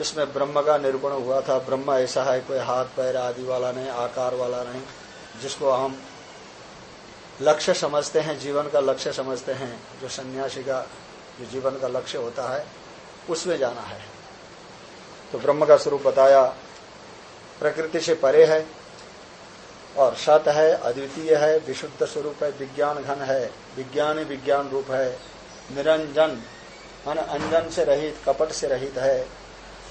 इसमें ब्रह्म का निरूपण हुआ था। ब्रह्म ऐसा है, कोई हाथ, पैर आदि वाला नहीं, आकार वाला नहीं, जिसको हम लक्ष्य समझते हैं, जीवन का लक्ष्य समझते हैं। जो सन्यासी का, जो जीवन का लक्ष्य होता है, उसमें जाना है। तो ब्रह्म का स्वरूप बताया, प्रकृति से परे है और सत है, अद्वितीय है, विशुद्ध स्वरूप है, विज्ञान घन है, विज्ञान विज्ञान रूप है, निरंजन, मन अंजन से रहित, कपट से रहित है।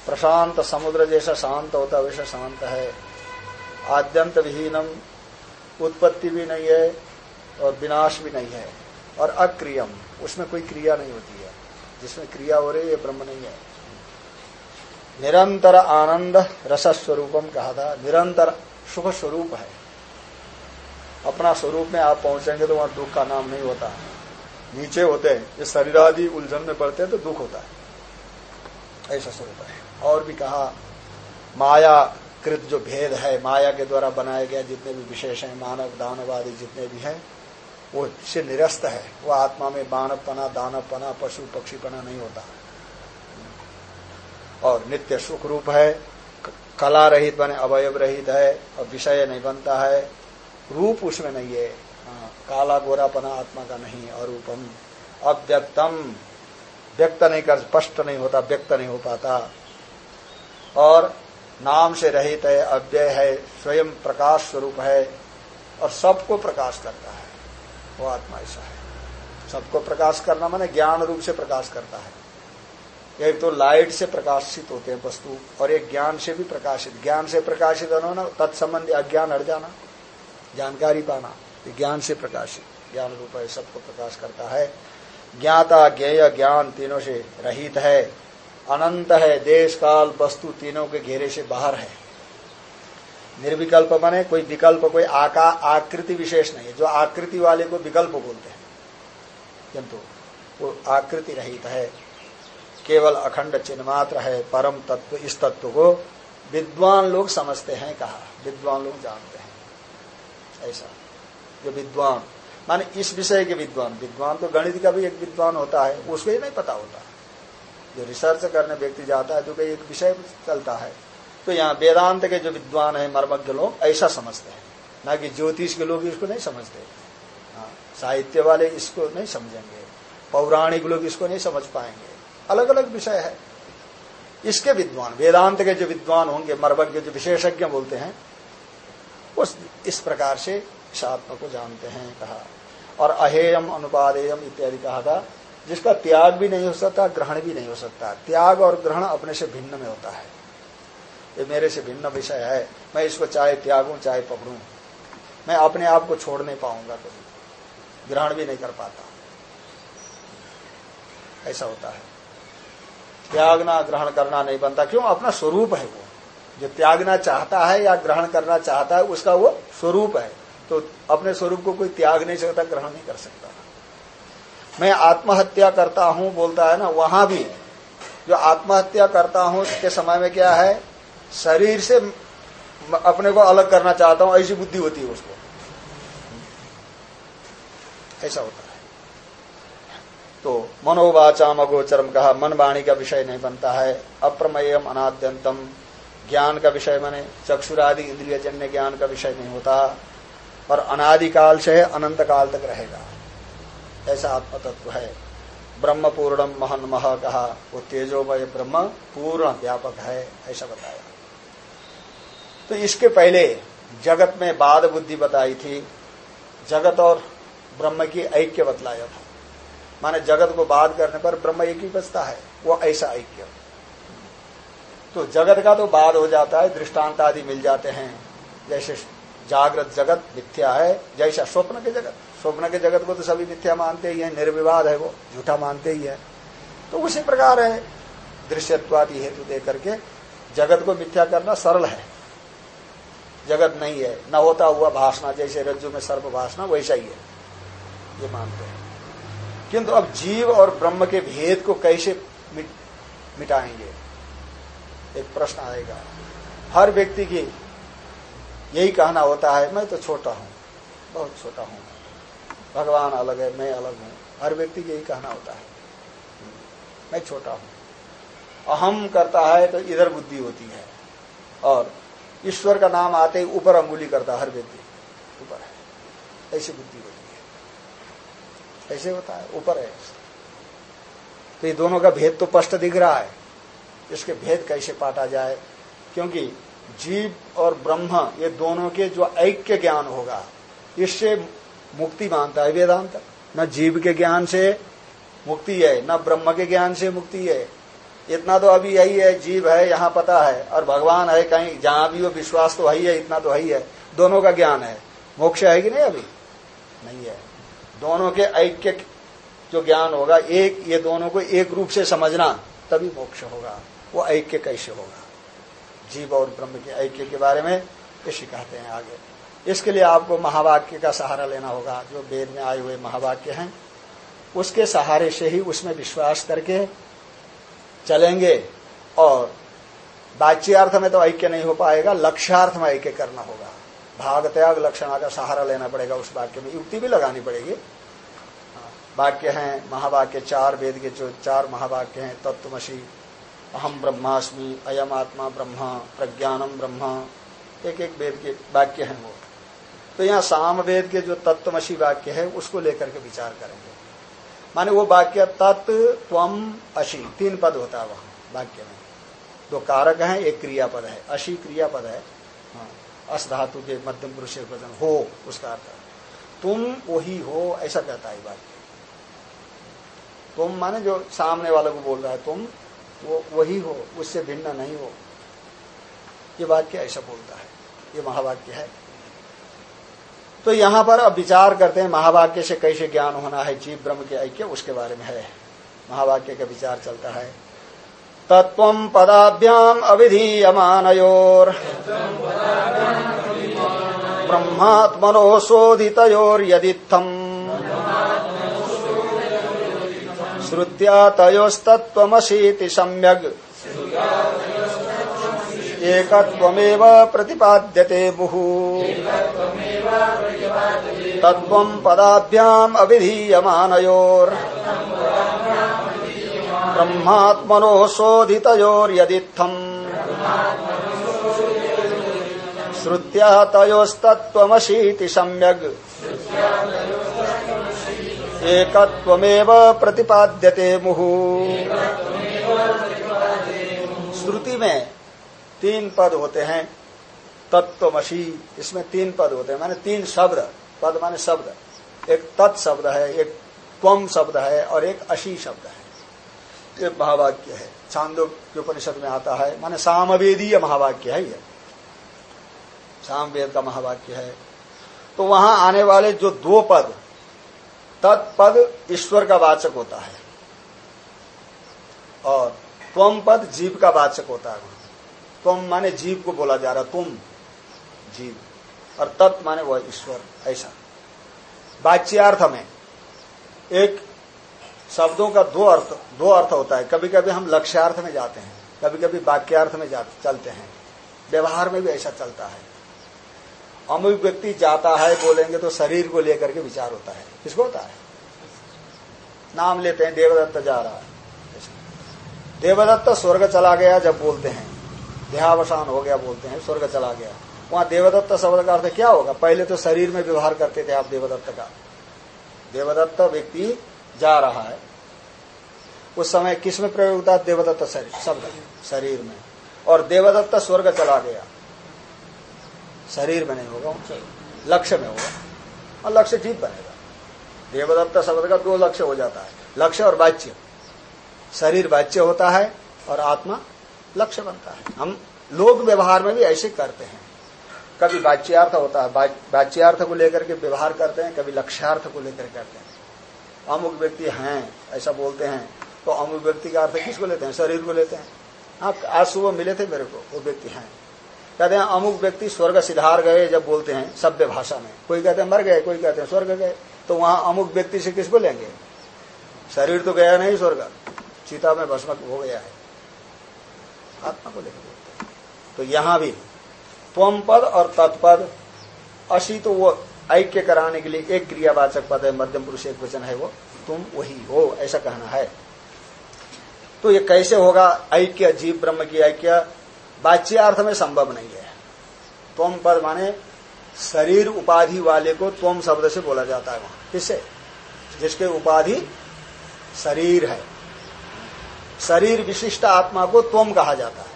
प्रशांत समुद्र जैसा शांत होता वैसा शांत है। आद्यंत विहीनम, उत्पत्ति भी नहीं है और विनाश भी नहीं है। और अक्रियम, उसमें कोई क्रिया नहीं होती है। जिसमें क्रिया हो रही है, ये ब्रह्म नहीं है। निरंतर आनंद रस स्वरूपम कहा था। निरंतर सुख स्वरूप है। अपना स्वरूप में आप पहुँचेंगे तो वहाँ दुख का नाम नहीं होता। नीचे होते हैं, ये शरीर आदि उलझन में पड़ते हैं तो दुख होता है। ऐसा स्वरूप है। और भी कहा माया कृत जो भेद है माया के द्वारा बनाए गए जितने भी विशेष हैं मानव दानव आदि जितने भी हैं वो से निरस्त है। वो आत्मा में बानवपना दानवपना पशु पक्षीपना नहीं होता। और नित्य सुख रूप है कला रहित बने अवयव रहित है और विषय नहीं बनता है रूप उसमें नहीं है। हाँ, काला गोरापना आत्मा का नहीं और अव्यक्तम व्यक्त नहीं कर स्पष्ट नहीं होता व्यक्त नहीं हो पाता। और नाम से रहित है, अव्यय है, स्वयं प्रकाश स्वरूप है और सबको प्रकाश करता है। वो आत्मा ऐसा है। सबको प्रकाश करना माने ज्ञान रूप से प्रकाश करता है। एक तो लाइट से प्रकाशित होते हैं वस्तु और एक ज्ञान से भी प्रकाशित। ज्ञान से प्रकाशित होना तत्संबंधी अज्ञान हट जाना, जानकारी पाना ज्ञान से प्रकाशित। ज्ञान रूप है, सबको प्रकाश करता है। ज्ञाता, ज्ञेय, ज्ञान तीनों से रहित है। अनंत है देश काल वस्तु तीनों के घेरे से बाहर है। निर्विकल्प बने, कोई विकल्प, कोई आका, आकृति विशेष नहीं है। जो आकृति वाले को विकल्प बोलते हैं, किंतु वो आकृति रहित है। केवल अखंड चिन्ह मात्र है, परम तत्व, इस तत्व को विद्वान लोग समझते हैं, कहा। विद्वान लोग जानते हैं। ऐसा। जो विद्वान, माने इस विषय के विद्वान। विद्वान तो गणित का भी एक विद्वान होता है, उसको ही नहीं पता होता। जो रिसर्च करने व्यक्ति जाता है तो एक विषय चलता है तो यहाँ वेदांत के जो विद्वान है, मर्मज्ञ लोग, ऐसा समझते हैं। ना कि ज्योतिष के लोग इसको नहीं समझते। हाँ साहित्य वाले इसको नहीं समझेंगे। पौराणिक लोग इसको नहीं समझ पाएँगे। अलग अलग विषय है। इसके विद्वान, वेदांत के जो विद्वान होंगे, मर्मज्ञ जो विशेषज्ञ बोलते हैं उस इस प्रकार से इस आत्मा को जानते हैं, कहा। और अहेयम अनुपादेयम इत्यादि कहा था जिसका त्याग भी नहीं हो सकता, ग्रहण भी नहीं हो सकता। त्याग और ग्रहण अपने से भिन्न में होता है। ये मेरे से भिन्न विषय है। मैं इसको चाहे त्यागू, चाहे पकड़ू, मैं अपने आप को छोड़ नहीं पाऊँगा कभी। ग्रहण भी नहीं कर पाता। ऐसा होता है। त्यागना, ग्रहण करना नहीं बनता। क्यों? अपना स्वरूप है वो। जो त्यागना चाहता है या ग्रहण करना चाहता है, उसका वो स्वरूप है। तो अपने स्वरूप को कोई त्याग नहीं सकता, ग्रहण नहीं कर सकता। मैं आत्महत्या करता हूँ बोलता है ना, वहाँ भी। जो आत्महत्या करता हूँ के समय में क्या है, शरीर से अपने को अलग करना चाहता हूँ, ऐसी बुद्धि होती है उसको। ऐसा होता है। तो मनोवाचाम अगोचरम कहा, मन वाणी का विषय नहीं बनता है, अप्रमेयम अनाद्यंतम, ज्ञान का विषय माने चक्षुरादि इंद्रिय जन्य ज्ञान का विषय नहीं होता, और अनादिकाल से अनंत काल तक रहेगा। ऐसा आत्म तत्व है। ब्रह्म पूर्णम महन मह कहा वो तेजोमय ब्रह्म पूर्ण व्यापक है, ऐसा बताया। तो इसके पहले जगत में बाद बुद्धि बताई थी। जगत और ब्रह्म की ऐक्य बतलाया था। माने जगत को बाध करने पर ब्रह्म एक ही बचता है, वो ऐसा ऐक्य। तो जगत का तो बाद हो जाता है, दृष्टांत आदि मिल जाते हैं। जैसे जागृत जगत मिथ्या है, जैसा स्वप्न के जगत। स्वप्न के जगत को तो सभी मिथ्या मानते ही है निर्विवाद है वो झूठा मानते ही है। तो उसी प्रकार है दृश्यत्वादि हेतु दे करके जगत को मिथ्या करना सरल है। जगत नहीं है न होता हुआ भाषणा जैसे रज्जु में सर्व भाषणा वैसा ही है। ये मानते हैं। किंतु अब जीव और ब्रह्म के भेद को कैसे मिट, मिटाएँगे? एक प्रश्न आएगा। हर व्यक्ति की यही कहना होता है मैं तो छोटा हूँ बहुत छोटा हूँ। भगवान अलग है, मैं अलग हूँ। हर व्यक्ति यही कहना होता है। मैं छोटा हूँ। अहम करता है तो इधर बुद्धि होती है। और ईश्वर का नाम आते ही ऊपर अंगुली करता हर व्यक्ति। ऊपर है। ऐसी बुद्धि होती है। ऐसे होता है। ऊपर है। तो ये दोनों का भेद तो स्पष्ट दिख रहा है। इसके भेद कैसे पाटा जाए? क्योंकि जीव और ब्रह्म, ये दोनों के जो ऐक्य ज्ञान होगा, इससे मुक्ति मानता है, वेदांत। न जीव के ज्ञान से मुक्ति है, न ब्रह्म के ज्ञान से मुक्ति है। इतना तो अभी यही है, जीव है, यहाँ पता है, और भगवान है कहीं, जहाँ भी वो विश्वास तो है ही इतना तो है ही है। दोनों का ज्ञान है। मोक्ष है कि नहीं अभी? नहीं है। दोनों के ऐक्य जो ज्ञान होगा, एक, ये दोनों को एक रूप से समझना, तभी मोक्ष होगा। वो ऐक्य कैसे होगा? जीव और ब्रह्म के ऐक्य के बारे में ये कहते हैं आगे। इसके लिए आपको महावाक्य का सहारा लेना होगा। जो वेद में आए हुए महावाक्य हैं, उसके सहारे से ही उसमें विश्वास करके चलेंगे और बाच्यार्थ में तो ऐक्य नहीं हो पाएगा, लक्ष्यार्थ में ऐक्य करना होगा। भाग त्याग लक्षणा का सहारा लेना पड़ेगा उस वाक्य में। युक्ति भी लगानी पड़ेगी। वाक्य हैं, महावाक्य चार, वेद के जो चार महावाक्य हैं, तत्वमसी अहम ब्रह्मास्मि अयम आत्मा ब्रह्म प्रज्ञानम ब्रह्म एक एक वेद के वाक्य हैं वो। तो यहाँ साम वेद के जो तत्वमसी वाक्य है, उसको लेकर के विचार करेंगे। माने वो वाक्य तत्व त्वम अशी, तीन पद होता है वहाँ, वाक्य में। दो कारक हैं, एक क्रियापद है। अशी क्रियापद है हाँ अस धातु के मध्यम पुरुष हो, उसका अर्थ। तुम वही हो, ऐसा कहता है वाक्य। तुम माने जो सामने वाले को बोल रहा है, तुम वो वही हो, उससे भिन्न नहीं हो। ये वाक्य ऐसा बोलता है। ये महावाक्य है। तो यहाँ पर अब विचार करते हैं महावाक्य से कैसे ज्ञान होना है, जीव, ब्रह्म के ऐक्य उसके बारे में है। महावाक्य का विचार चलता है। तत्व पदाभ्याम अविधीयमानयोर। ब्रह्मात्मनो शोधितोर यदित्थम श्रुत्या तयोस्तत्वमशीति सम्यग्। एकत्वमेव प्रतिपाद्यते मुहु तत्त्वम् पदाभ्याम् शोधितयोर्यदित्थम्। श्रुत्या तयोस्तत्त्वमशीति सम्यग्। एकत्वमेव प्रतिपाद्यते मुहु श्रुति में तीन पद होते हैं तत्वमसी, इसमें तीन पद होते हैं, माने तीन शब्द, पद माने शब्द। एक तत् शब्द है, एक त्वम शब्द है, और एक अशी शब्द है। ये महावाक्य है। चांदो के उपनिषद में आता है, माने सामवेदीय महावाक्य है ये। सामवेद का महावाक्य है। तो वहाँ आने वाले जो दो पद, तत्पद ईश्वर का वाचक होता है, और त्वम पद जीव का वाचक होता है। तुम माने जीव को बोला जा रहा, तुम जीव। और तत्व माने वह ईश्वर, ऐसा। वाच्यार्थ में, एक शब्दों का दो अर्थ दो अर्थ होता है। कभी कभी हम लक्ष्यार्थ में जाते हैं कभी कभी वाक्यार्थ में जाते, चलते हैं। व्यवहार में भी ऐसा चलता है। अमुक व्यक्ति जाता है, बोलेंगे तो शरीर को लेकर के विचार होता है। किसको होता है? नाम लेते हैं, देवदत्त जा रहा है। देवदत्त स्वर्ग चला गया जब बोलते हैं। देहावसान हो गया बोलते हैं, स्वर्ग चला गया। वहाँ देवदत्त शब्द का अर्थ क्या होगा? पहले तो शरीर में व्यवहार करते थे आप देवदत्त का। देवदत्त व्यक्ति जा रहा है। उस समय किसमें प्रयोग होता? देवदत्त शरीर, शब्द, शरीर में। और देवदत्त स्वर्ग चला गया। शरीर में नहीं होगा, लक्ष्य में होगा। और लक्ष्य ठीक बनेगा। देवदत्त शब्द का दो लक्ष्य हो जाता है। लक्ष्य और वाच्य शरीर वाच्य होता है और आत्मा लक्ष्य बनता है। हम लोग व्यवहार में भी ऐसे करते हैं। कभी बाच्यार्थ होता है बाच्यार्थ को लेकर के व्यवहार करते हैं, कभी लक्ष्यार्थ को लेकर करते हैं। अमुक व्यक्ति हैं, ऐसा बोलते हैं तो अमुक व्यक्ति का अर्थ किसको लेते हैं? शरीर को लेते हैं। हाँ आज सुबह मिले थे मेरे को, वो व्यक्ति हैं। कहते हैं, अमुक व्यक्ति स्वर्ग सिधार गए, जब बोलते हैं सभ्य भाषा में। कोई कहते हैं, मर गए, कोई कहते हैं, स्वर्ग गए। तो वहाँ अमुक व्यक्ति से किसको लेंगे? शरीर तो गया नहीं स्वर्ग। चिता में भस्मक हो गया है। आत्मा को लेकर बोलते हैं। तो यहाँ भी त्वम पद और तत्पद, अशी तो वो ऐक्य कराने के लिए एक क्रियावाचक पद है, मध्यम पुरुष एक वचन है वो, तुम वही हो, ऐसा कहना है। तो ये कैसे होगा? ऐक्य, जीव, ब्रह्म की ऐक्य बाच्यार्थ में संभव नहीं है। त्वम पद माने शरीर उपाधि वाले को त्वम शब्द से बोला जाता है वहाँ। किससे? जिसके उपाधि शरीर है। शरीर विशिष्ट आत्मा को त्वम कहा जाता है।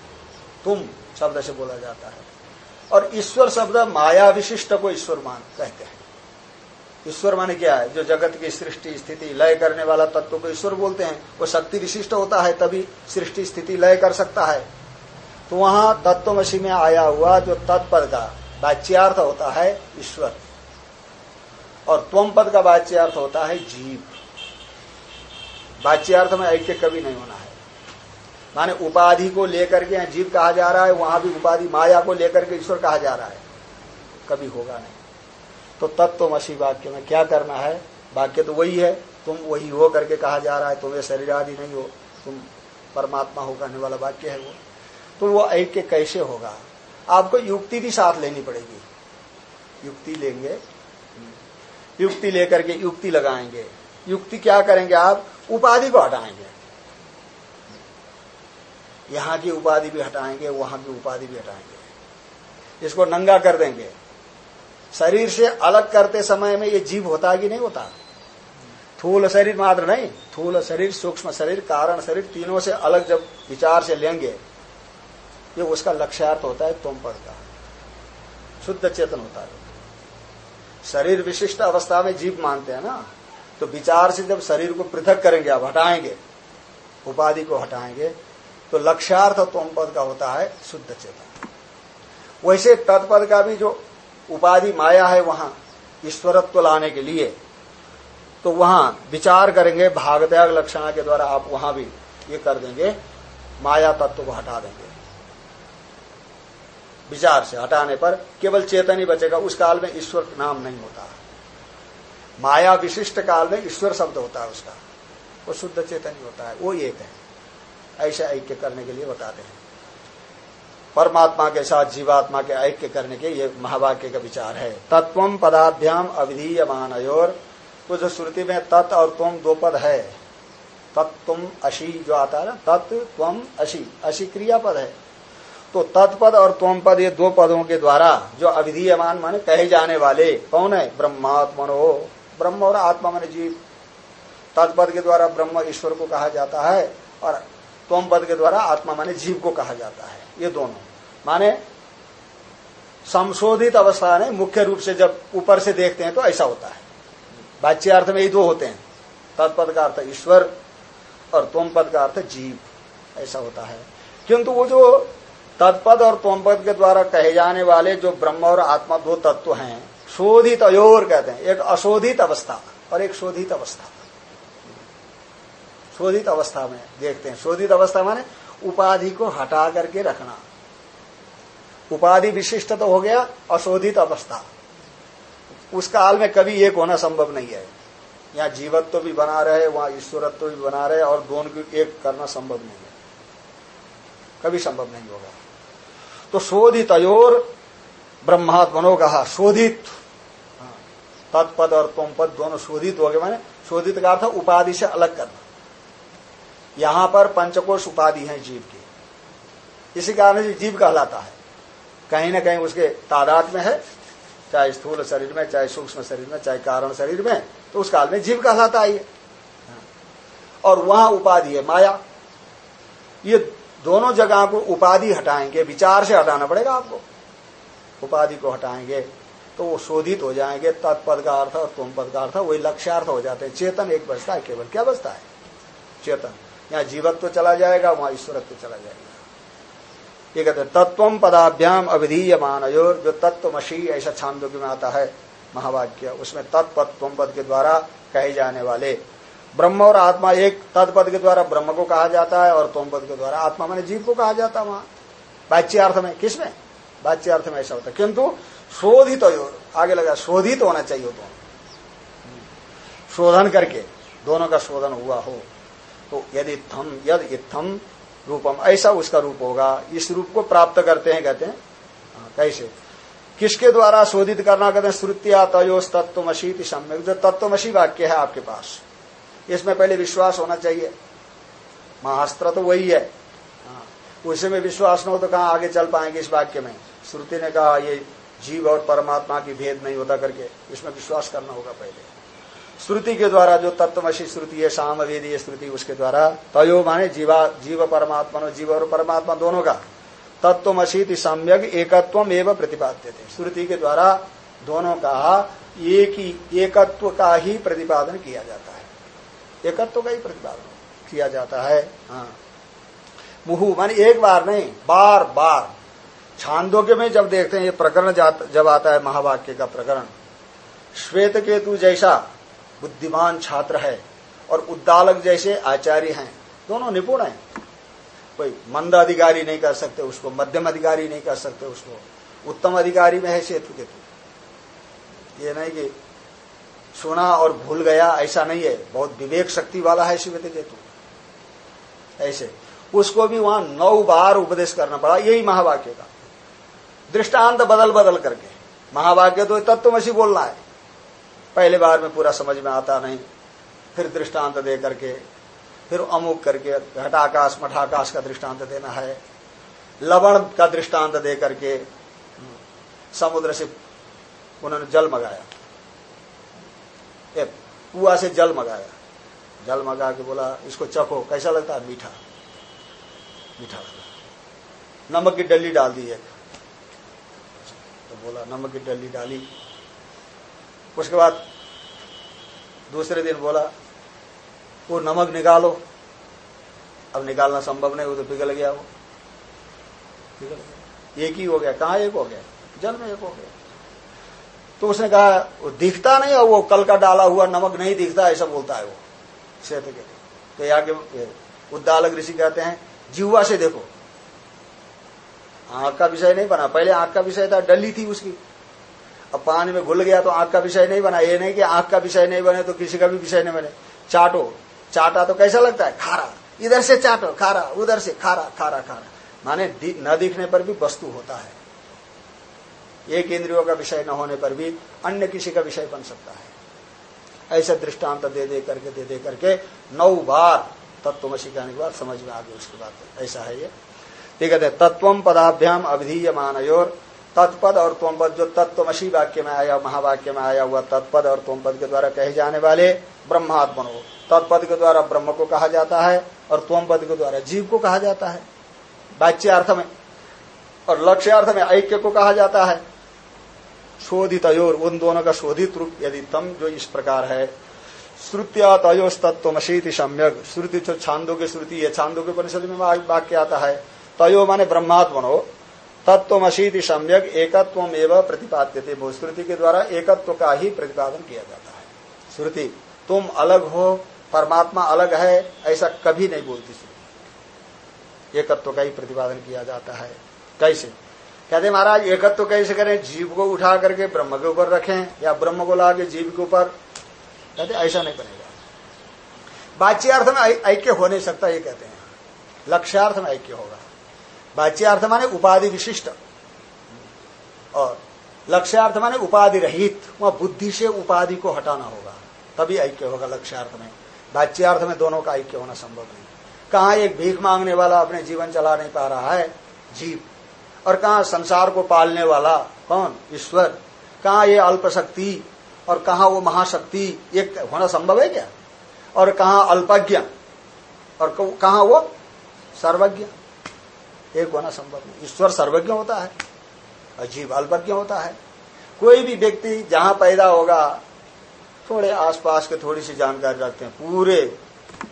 तुम शब्द से बोला जाता है। और ईश्वर शब्द माया विशिष्ट को ईश्वर मान कहते हैं। ईश्वर माने क्या है? जो जगत की सृष्टि, स्थिति, लय करने वाला तत्व को ईश्वर बोलते हैं, वो शक्ति विशिष्ट होता है, तभी सृष्टि, स्थिति, लय कर सकता है। तो वहाँ तत्वमसी में आया हुआ जो तत्पद का वाच्यार्थ होता है ईश्वर। और त्वम पद का वाच्यार्थ होता है जीव। वाच्यार्थ में ऐक्य कभी नहीं होना माने उपाधि को लेकर के जीव कहा जा रहा है, वहाँ भी उपाधि माया को लेकर के ईश्वर कहा जा रहा है। कभी होगा नहीं। तो तत्वमसी वाक्य में क्या करना है? वाक्य तो वही है, तुम वही हो करके कहा जा रहा है, तुम्हें शरीर आदि नहीं हो, तुम परमात्मा हो कहने वाला वाक्य है वो। तो वो ऐक्य कैसे होगा? आपको युक्ति भी साथ लेनी पड़ेगी। युक्ति लेंगे। युक्ति लेकर के युक्ति लगाएँगे। युक्ति क्या करेंगे आप? उपाधि को हटाएँगे। यहाँ की उपाधि भी हटाएँगे, वहाँ की उपाधि भी हटाएँगे। इसको नंगा कर देंगे। शरीर से अलग करते समय में ये जीव होता कि नहीं होता? थूल शरीर मात्र नहीं, थूल शरीर, सूक्ष्म शरीर, कारण शरीर तीनों से अलग जब विचार से लेंगे, ये उसका लक्ष्यार्थ होता है, तुम पद का। शुद्ध चेतन होता है। शरीर विशिष्ट अवस्था में जीव मानते हैं ना तो विचार से जब शरीर को पृथक करेंगे, आप हटाएँगे, उपाधि को हटाएँगे तो लक्ष्यार्थ तुम पद का होता है शुद्ध चेतन। वैसे तत्पद का भी जो उपाधि माया है वहाँ, ईश्वरत्व लाने के लिए तो वहाँ विचार करेंगे भाग त्याग लक्षण के द्वारा आप वहाँ भी ये कर देंगे, माया तत्व को हटा देंगे। विचार से हटाने पर केवल चेतन ही बचेगा, उस काल में ईश्वर नाम नहीं होता। माया विशिष्ट काल में ईश्वर शब्द होता है उसका, वो शुद्ध चेतन ही होता है, वो एक है। ऐसे ऐक्य करने के लिए बताते हैं। परमात्मा के साथ, जीवात्मा के ऐक्य करने के ये महावाक्य का विचार है। तत्व पदाभ्याम अविधीयमान और तो जो श्रुति में तत् और तुम दो पद है। तत्व अशी जो आता है ना तत्व अशी। अशी क्रिया पद है। तो तत्पद और तोम पद ये दो पदों के द्वारा जो अविधीयमान माने कहे जाने वाले कौन है? ब्रह्मात्मनो। ब्रह्म और आत्मा माने जीव। तत्पद के द्वारा ब्रह्म ईश्वर को कहा जाता है और तोम पद के द्वारा आत्मा माने जीव को कहा जाता है। ये दोनों। माने संशोधित अवस्था ने मुख्य रूप से जब ऊपर से देखते हैं तो ऐसा होता है। बाच्य अर्थ में ये दो होते हैं। तत्पद का अर्थ ईश्वर और तोम पद का अर्थ जीव। ऐसा होता है। किंतु वो जो तत्पद और तोमपद के द्वारा कहे जाने वाले जो ब्रह्म और आत्मा दो तत्व हैं, शोधित अयोर कहते हैं। एक अशोधित अवस्था और एक शोधित अवस्था। शोधित अवस्था में देखते हैं। शोधित अवस्था माने उपाधि को हटा करके रखना। उपाधि विशिष्ट तो हो गया अशोधित अवस्था। उस काल में कभी एक होना संभव नहीं है। यहाँ जीवत्व भी बना रहे वहाँ ईश्वरत्व तो भी बना रहे और दोनों को एक करना संभव नहीं है। कभी संभव नहीं होगा। तो शोधित अयोर ब्रह्मात्मनो कहा शोधित। हाँ, तत्पद और तुम पद दोनों शोधित हो गए। माने शोधित का अर्थ उपाधि से अलग करना। यहाँ पर पंचकोश उपाधि है जीव की। इसी कारण से जीव कहलाता है। कहीं ना कहीं उसके तादाद में है, चाहे स्थूल शरीर में, चाहे सूक्ष्म शरीर में, चाहे कारण शरीर में तो उस काल में जीव कहलाता है। और वहाँ उपाधि है माया। ये दोनों जगह को उपाधि हटाएँगे, विचार से हटाना पड़ेगा आपको। उपाधि को हटाएँगे तो वो शोधित हो जाएँगे, तत्पद का अर्थ और तुम पद का अर्थ, वही लक्ष्यार्थ हो जाते हैं। चेतन एक बचता है, केवल क्या बचता है? चेतन। यहाँ जीवत्व तो चला जाएगा, वहाँ ईश्वरत्व तो चला जाएगा। ये कहते तत्व पदाभ्याम अविधीय मानयोर जो तत्वमशी ऐसा छांदोग्य में आता है, महावाक्य, उसमें तत्पत्व पद के द्वारा कहे जाने वाले। ब्रह्म और आत्मा एक तत्पद के द्वारा ब्रह्म को कहा जाता है और तोम पद के द्वारा आत्मा, मैंने जीव को कहा जाता है वहाँ। बाच्यार्थ में, किसमें? बाच्यार्थ में ऐसा होता है। किंतु शोधित आगे लगा, शोधित होना चाहिए दोनों शोधन करके, दोनों का शोधन हुआ हो। तो यदि थम यद इत्थम रूपम ऐसा उसका रूप होगा। इस रूप को प्राप्त करते हैं कहते हैं। हाँ, कैसे? किसके द्वारा शोधित करना? कहते हैं श्रुतिया तयोस तत्वमशीति सम्यक। जो तत्वमशी वाक्य है आपके पास इसमें पहले विश्वास होना चाहिए। महास्त्र तो वही है। हाँ, उसी में विश्वास न हो तो कहा आगे चल पाएँगे इस वाक्य में? श्रुति ने कहा ये जीव और परमात्मा की भेद नहीं होता करके इसमें विश्वास करना होगा पहले। श्रुति के द्वारा जो तत्वमशी श्रुति है साम वेदीय श्रुति, उसके द्वारा तयो माने जीवा, जीव परमात्मा, जीव और परमात्मा दोनों का तत्वमशी सम्यक एकत्व एवं प्रतिपाद्य थे श्रुति के द्वारा दोनों का एक ही, एकत्व का ही प्रतिपादन किया जाता है। एकत्व का ही प्रतिपादन किया जाता है हाँ। मुहु, मानी एक बार नहीं, बार बार। छांदोग्य में जब देखते हैं, ये प्रकरण जब आता है महावाक्य का प्रकरण। श्वेत केतु जैसा बुद्धिमान छात्र है और उद्दालक जैसे आचार्य हैं। दोनों निपुण हैं। कोई मंद अधिकारी नहीं कर सकते, उसको मध्यम अधिकारी नहीं कर सकते, उसको उत्तम अधिकारी में है सेतु केतु ये नहीं कि सुना और भूल गया, ऐसा नहीं है। बहुत विवेक शक्ति वाला है श्वेत केतु ऐसे। उसको भी वहाँ नौ बार उपदेश करना पड़ा, यही महावाक्य का। दृष्टांत बदल बदल करके। महावाक्य तो तत्वमसी बोलना है। पहले बार में पूरा समझ में आता नहीं। फिर दृष्टांत दे करके, फिर अमुक करके, घटाकाश, मठाकाश का दृष्टांत देना है। लवण का दृष्टांत दे करके, समुद्र से उन्होंने जल मगाया। कुआ से जल मंगाया। जल मंगा के बोला, इसको चखो, कैसा लगता है? मीठा। मीठा लगा नमक की डली डाल दी एक। तो बोला, नमक की डली डाली। उसके बाद दूसरे दिन बोला, वो नमक निकालो। अब निकालना संभव नहीं, वो तो पिघल गया वो। पिघल गया। एक ही हो गया। कहा एक हो गया? जल में एक हो गया। तो उसने कहा, वो दिखता नहीं और वो कल का डाला हुआ नमक नहीं दिखता, ऐसा बोलता है वो श्वेत के। तो आगे उद्दालक ऋषि कहते हैं जिहुआ से देखो। आँख का विषय नहीं बना। पहले आँख का विषय था, डली थी उसकी। अब पानी में घुल गया तो आँख का विषय नहीं बना। ये नहीं कि आँख का विषय नहीं बने तो किसी का भी विषय नहीं बने। चाटो। चाटा तो कैसा लगता है? खारा। इधर से चाटो। खारा। उधर से खारा। खारा खारा। माने न दिखने पर भी वस्तु होता है। एक इंद्रियों का विषय न होने पर भी अन्य किसी का विषय बन सकता है। ऐसे दृष्टांत दे दे करके, दे दे करके नौ बार कहने के बाद समझ में आ गई उसके बाद। ऐसा है ये। ठीक है, तत्व पदाभ्याम अवधीय मानयोर तत्पद और तोमपद जो तत्वमसी वाक्य में आया, महावाक्य में आया हुआ तत्पद और तोमपद के द्वारा कहे जाने वाले ब्रह्मात्मनो तत्पद के द्वारा ब्रह्म को कहा जाता है और तोम पद के द्वारा जीव को कहा जाता है। वाच्य अर्थ में और लक्ष्यार्थ में ऐक्य को कहा जाता है। शोधित उन दोनों का शोधित रूप यदि तम जो इस प्रकार है। श्रुत्या तयोस तत्वमशीति सम्यक श्रुति जो छांदो की श्रुति है छांदो के परिषद में वाक्य आता है। तयो माने ब्रह्मात्मनो तत्वमशीति सम्यक एकत्व एवं प्रतिपाद्य थे श्रुति के द्वारा एकत्व का ही प्रतिपादन किया जाता है। श्रुति, तुम अलग हो, परमात्मा अलग है, ऐसा कभी नहीं बोलती श्रुति। एकत्व का ही प्रतिपादन किया जाता है। कैसे? कहते महाराज, एकत्व कैसे करें? जीव को उठा करके ब्रह्म के ऊपर रखें या ब्रह्म को ला के जीव के ऊपर? कहते ऐसा नहीं बनेगा। बाच्यार्थ में ऐक्य हो नहीं सकता, ये कहते हैं। लक्ष्यार्थ में ऐक्य होगा। बाच्यार्थ माने उपाधि विशिष्ट। और लक्ष्यार्थ माने उपाधि रहित। वह बुद्धि से उपाधि को हटाना होगा। तभी ऐक्य होगा लक्ष्यार्थ में। बाच्यार्थ में दोनों का ऐक्य होना संभव नहीं। कहा एक भीख मांगने वाला अपने जीवन चला नहीं पा रहा है? जीव। और कहा संसार को पालने वाला कौन? ईश्वर। कहा ये अल्प शक्ति और कहा वो महाशक्ति? एक होना संभव है क्या? और कहा अल्पज्ञ? और कहा वो? सर्वज्ञ। एक होना संभव नहीं। ईश्वर सर्वज्ञ होता है जीव अल्पज्ञ होता है। कोई भी व्यक्ति जहाँ पैदा होगा थोड़े आसपास के थोड़ी सी जानकारी रखते हैं। पूरे